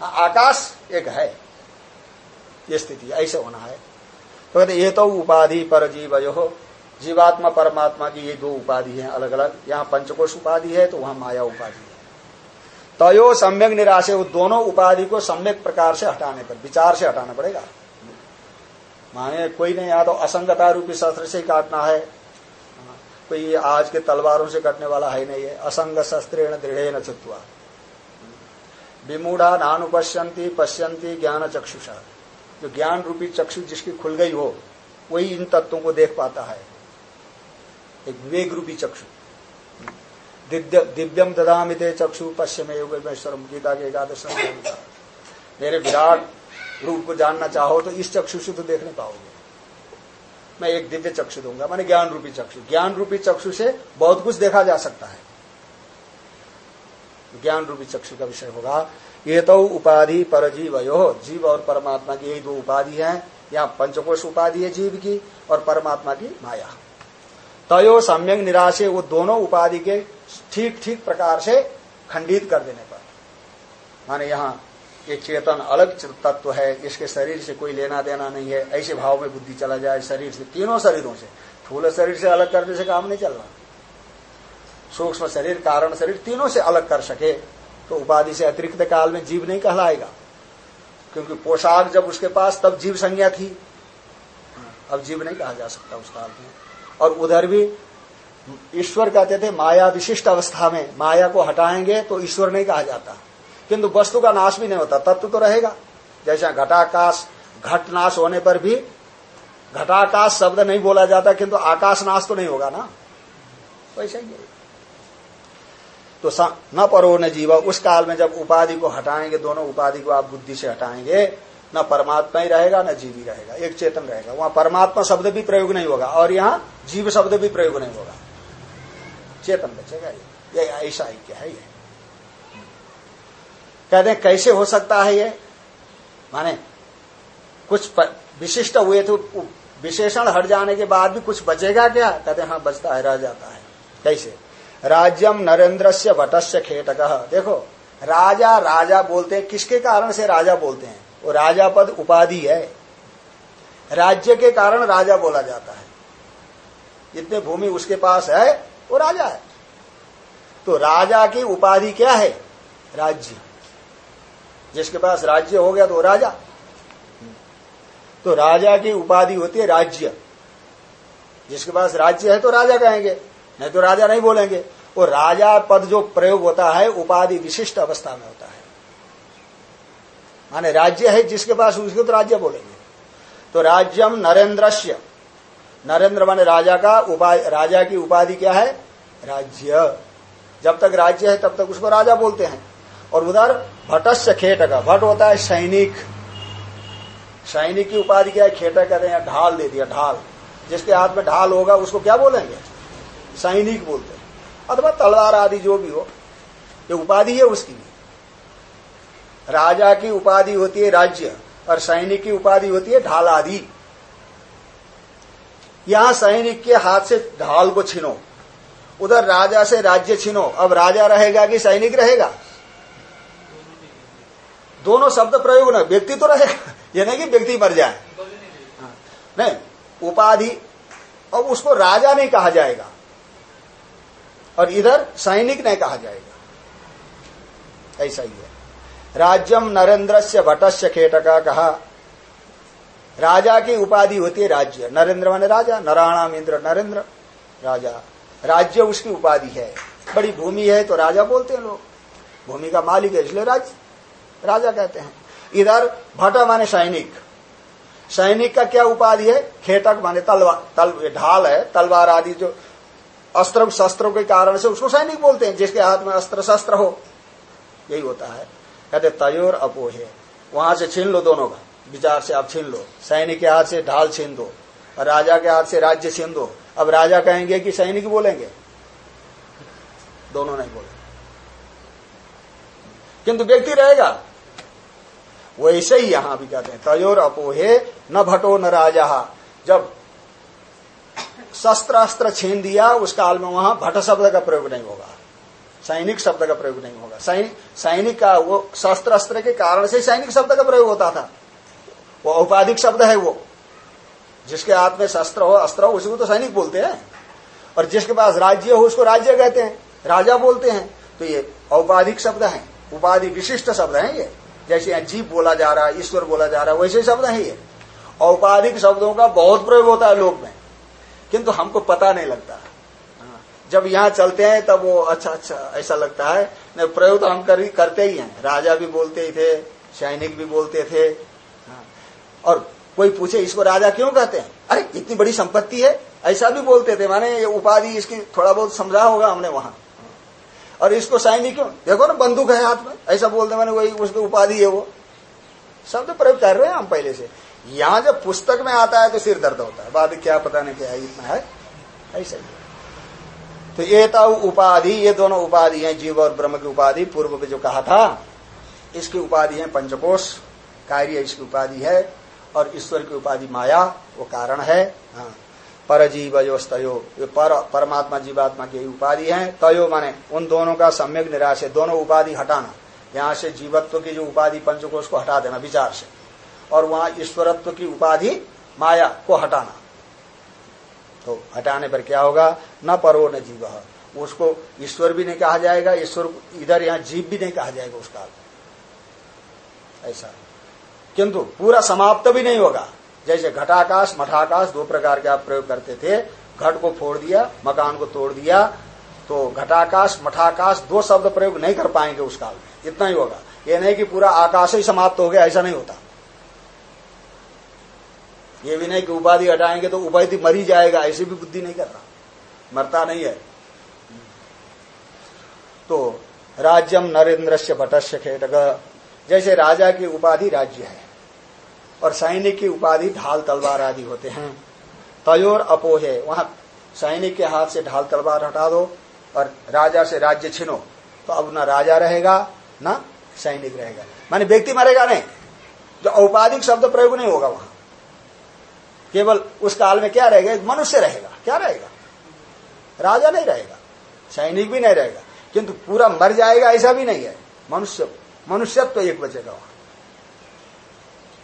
हाँ, आकाश एक है ये स्थिति ऐसे होना है। तो कहते ये तो उपाधि पर जीव हो जीवात्मा, परमात्मा की ये दो उपाधि है अलग अलग यहाँ पंचकोश उपाधि है तो वहाँ माया उपाधि है। तयो सम्यक निराश दोनों उपाधि को सम्यक प्रकार से हटाने पर, विचार से हटाना पड़ेगा। माने कोई नहीं, यहाँ तो असंगता रूपी शस्त्र से ही काटना है। कोई आज के तलवारों से कटने वाला है नहीं है असंग शस्त्रेण दृढ़ न चुत्वा। विमूढ़ा नानुपश्यंती पश्यंती ज्ञान चक्षुषा। जो ज्ञान रूपी चक्षु जिसकी खुल गई हो, वही इन तत्वों को देख पाता है। एक विवेक रूपी चक्षु दिव्यम ददामिते चक्षु पश्चिम योगेश्वरम गीता के एकादश मेरे विराट रूप को जानना चाहो तो इस चक्षु से तो देख नहीं पाओगे। मैं एक दिव्य चक्षु दूँगा, मैंने ज्ञान रूपी चक्षु। ज्ञान रूपी चक्षु से बहुत कुछ देखा जा सकता है। ज्ञान रूपी चक्षु का विषय होगा, ये तो उपाधि पर जीव यो जीव और परमात्मा की यही दो उपाधि है। यहाँ पंचकोश उपाधि है जीव की और परमात्मा की माया। तयो सम्यक निराशे वो दोनों उपाधि के ठीक ठीक प्रकार से खंडित कर देने पर। माने यहाँ ये चेतन अलग तत्व है, इसके शरीर से कोई लेना देना नहीं है, ऐसे भाव में बुद्धि चला जाए शरीर से, तीनों शरीरों से। थूल शरीर से अलग करने से काम नहीं चल रहा। सूक्ष्म शरीर, कारण शरीर तीनों से अलग कर सके तो उपाधि से अतिरिक्त काल में जीव नहीं कहलाएगा। क्योंकि पोशाक जब उसके पास, तब जीव संज्ञा थी। अब जीव नहीं कहा जा सकता उस काल में। और उधर भी ईश्वर कहते थे, माया विशिष्ट अवस्था में, माया को हटाएँगे तो ईश्वर नहीं कहा जाता। किंतु वस्तु का नाश भी नहीं होता, तत्व तो रहेगा। जैसे घटाकाश, घट नाश होने पर भी घटाकाश शब्द नहीं बोला जाता, किंतु आकाश नाश तो नहीं होगा ना? वैसे ही तो न परो न जीवा, उस काल में जब उपाधि को हटाएँगे, दोनों उपाधि को आप बुद्धि से हटाएँगे, न परमात्मा ही रहेगा, न जीवी रहेगा, एक चेतन रहेगा। वहाँ परमात्मा शब्द भी प्रयोग नहीं होगा। और यहाँ जीव शब्द भी प्रयोग नहीं होगा चेतन बचेगा ये ये ऐसा ही क्या है ये? कहते हैं, कैसे हो सकता है ये? माने, कुछ विशिष्ट हुए तो विशेषण हट जाने के बाद भी कुछ बचेगा क्या? कहते हैं हाँ बचता है, रह जाता है। कैसे? राज्यम नरेंद्र से भटस्य खेटक। देखो, राजा राजा बोलते हैं, किसके कारण से राजा बोलते हैं? वो राजा पद उपाधि है। राज्य के कारण राजा बोला जाता है। जितने भूमि उसके पास है, वो राजा है। तो राजा की उपाधि क्या है? राज्य। जिसके पास राज्य हो गया तो राजा। तो राजा की उपाधि होती है राज्य। जिसके पास राज्य है तो राजा कहेंगे, नहीं तो राजा नहीं बोलेंगे। और राजा पद जो प्रयोग होता है, उपाधि विशिष्ट अवस्था में होता है। माने राज्य है जिसके पास उसको तो राज्य बोलेंगे। तो राज्यम नरेंद्रस्य। नरेंद्र माने राजा का उपाधि राजा की उपाधि क्या है? राज्य। जब तक राज्य है, तब तक उसको राजा बोलते हैं। और उधर भटस्य खेट का भट होता है सैनिक। सैनिक की उपाधि क्या है? खेटा कहते हैं ढाल दे दिया, ढाल। जिसके हाथ में ढाल होगा, उसको क्या बोलेंगे? सैनिक बोलते हैं। अथवा तलवार आदि जो भी हो, ये उपाधि है उसकी। भी राजा की उपाधि होती है राज्य, और सैनिक की उपाधि होती है ढाल आदि। यहाँ सैनिक के हाथ से ढाल को छीनो। उधर राजा से राज्य छीनो। अब राजा रहेगा कि सैनिक रहेगा? दोनों शब्द प्रयोग न, व्यक्ति तो रहेगा। ये नहीं कि व्यक्ति मर जाए। नहीं, उपाधि, अब उसको राजा नहीं कहा जाएगा। और इधर सैनिक नहीं कहा जाएगा। ऐसा ही है। राज्यम नरेंद्र से भटस्य खेटका कहा राजा की उपाधि होती है राज्य। नरेंद्र माने राजा नराणाम इंद्र, नरेंद्र, राजा। राज्य उसकी उपाधि है। बड़ी भूमि है तो राजा बोलते हैं लोग। भूमि का मालिक है, इसलिए राज्य राजा कहते हैं। इधर भट माने सैनिक। सैनिक का क्या उपाधि है? खेतक माने तलवार तल ढाल है, तलवार आदि जो अस्त्र, शस्त्रों के कारण से उसको सैनिक बोलते हैं, जिसके हाथ में अस्त्र, शस्त्र हो। यही होता है। कहते तयोर अपोहे वहाँ से छीन लो दोनों का। विचार से आप छीन लो। सैनिक के हाथ से ढाल छीन दो, और राजा के हाथ से राज्य छीन दो। अब राजा कहेंगे कि सैनिक बोलेंगे। दोनों नहीं बोले किंतु व्यक्ति रहेगा। वैसे ही यहाँ भी कहते हैं, तयोर अपोहे न भटो न राजा। जब शस्त्र अस्त्र छीन दिया, उस काल में वहाँ भट शब्द का प्रयोग नहीं होगा। सैनिक शब्द का प्रयोग नहीं होगा। सैनिक का वो शस्त्र अस्त्र के कारण से सैनिक शब्द का प्रयोग होता था। वो औपाधिक शब्द है वो। जिसके हाथ में शस्त्र हो अस्त्र हो उसी को तो सैनिक बोलते हैं। और जिसके पास राज्य हो उसको राज्य कहते हैं राजा बोलते हैं। तो ये औपाधिक शब्द है उपाधि विशिष्ट शब्द है ये। जैसे जीव बोला जा रहा है ईश्वर बोला जा रहा है वैसे शब्द है ये। औपाधिक शब्दों का बहुत प्रयोग होता है लोक में। किंतु हमको पता नहीं लगता। जब यहाँ चलते हैं तब वो अच्छा अच्छा ऐसा लगता है। नहीं प्रयोग तो हम कर, करते ही हैं। राजा भी बोलते ही थे सैनिक भी बोलते थे। और कोई पूछे, इसको राजा क्यों कहते हैं? अरे, इतनी बड़ी संपत्ति है, ऐसा भी बोलते थे। माने ये उपाधि इसकी थोड़ा बहुत समझा होगा हमने वहाँ। और इसको सैनिक क्यों? देखो ना, बंदूक है हाथ में। ऐसा बोलते मैंने वही उसकी उपाधि है वो। शब्द तो प्रयोग कर रहे हैं हम पहले से। यहाँ जब पुस्तक में आता है तो सिर दर्द होता है। बाद क्या पता नहीं क्या इतना है। ऐसा ही। तो ये तो उपाधि, ये दोनों उपाधि हैं, जीव और ब्रह्म की उपाधि। पूर्व में जो कहा था, इसकी उपाधि है पंचकोश। कार्य इसकी उपाधि है। और ईश्वर की उपाधि माया, वो कारण है। हाँ। पर जीव योस्तयो पर, परमात्मा, जीवात्मा की उपाधि है। तयो माने उन दोनों का सम्यक निराश है। दोनों उपाधि हटाना। यहाँ से जीवत्व की जो उपाधि पंचकोश को हटा देना, विचार से। और वहाँ ईश्वरत्व की उपाधि माया को हटाना। तो हटाने पर क्या होगा? न परो न जीव। उसको ईश्वर भी नहीं कहा जाएगा, ईश्वर इधर यहाँ जीव भी नहीं कहा जाएगा उसका। ऐसा। किंतु पूरा समाप्त भी नहीं होगा। जैसे घटाकाश, मठाकाश दो प्रकार के आप प्रयोग करते थे। घट को फोड़ दिया, मकान को तोड़ दिया तो घटाकाश, मठाकाश दो शब्द प्रयोग नहीं कर पाएँगे उस काल में। इतना ही होगा। ये नहीं कि पूरा आकाश ही समाप्त हो गया, ऐसा नहीं होता। ये भी नहीं कि उपाधि हटाएँगे तो उपाधि मरी जाएगा, ऐसी भी बुद्धि नहीं कर रहा। मरता नहीं है। तो राज्यम नरेंद्र से भटस्य जैसे राजा की उपाधि राज्य है। और सैनिक की उपाधि ढाल तलवार आदि होते हैं। तयोर अपोहे, वहाँ सैनिक के हाथ से ढाल तलवार हटा दो और राजा से राज्य छिनो। तो अब न राजा रहेगा, न सैनिक रहेगा। माने व्यक्ति मरेगा नहीं। जो औपाधिक शब्द प्रयोग नहीं होगा वहाँ। केवल उस काल में क्या रहेगा? मनुष्य रहेगा। क्या रहेगा? राजा नहीं रहेगा। सैनिक भी नहीं रहेगा। किंतु पूरा मर जाएगा ऐसा भी नहीं है। मनुष्य, मनुष्यत्व तो एक बचेगा वहाँ।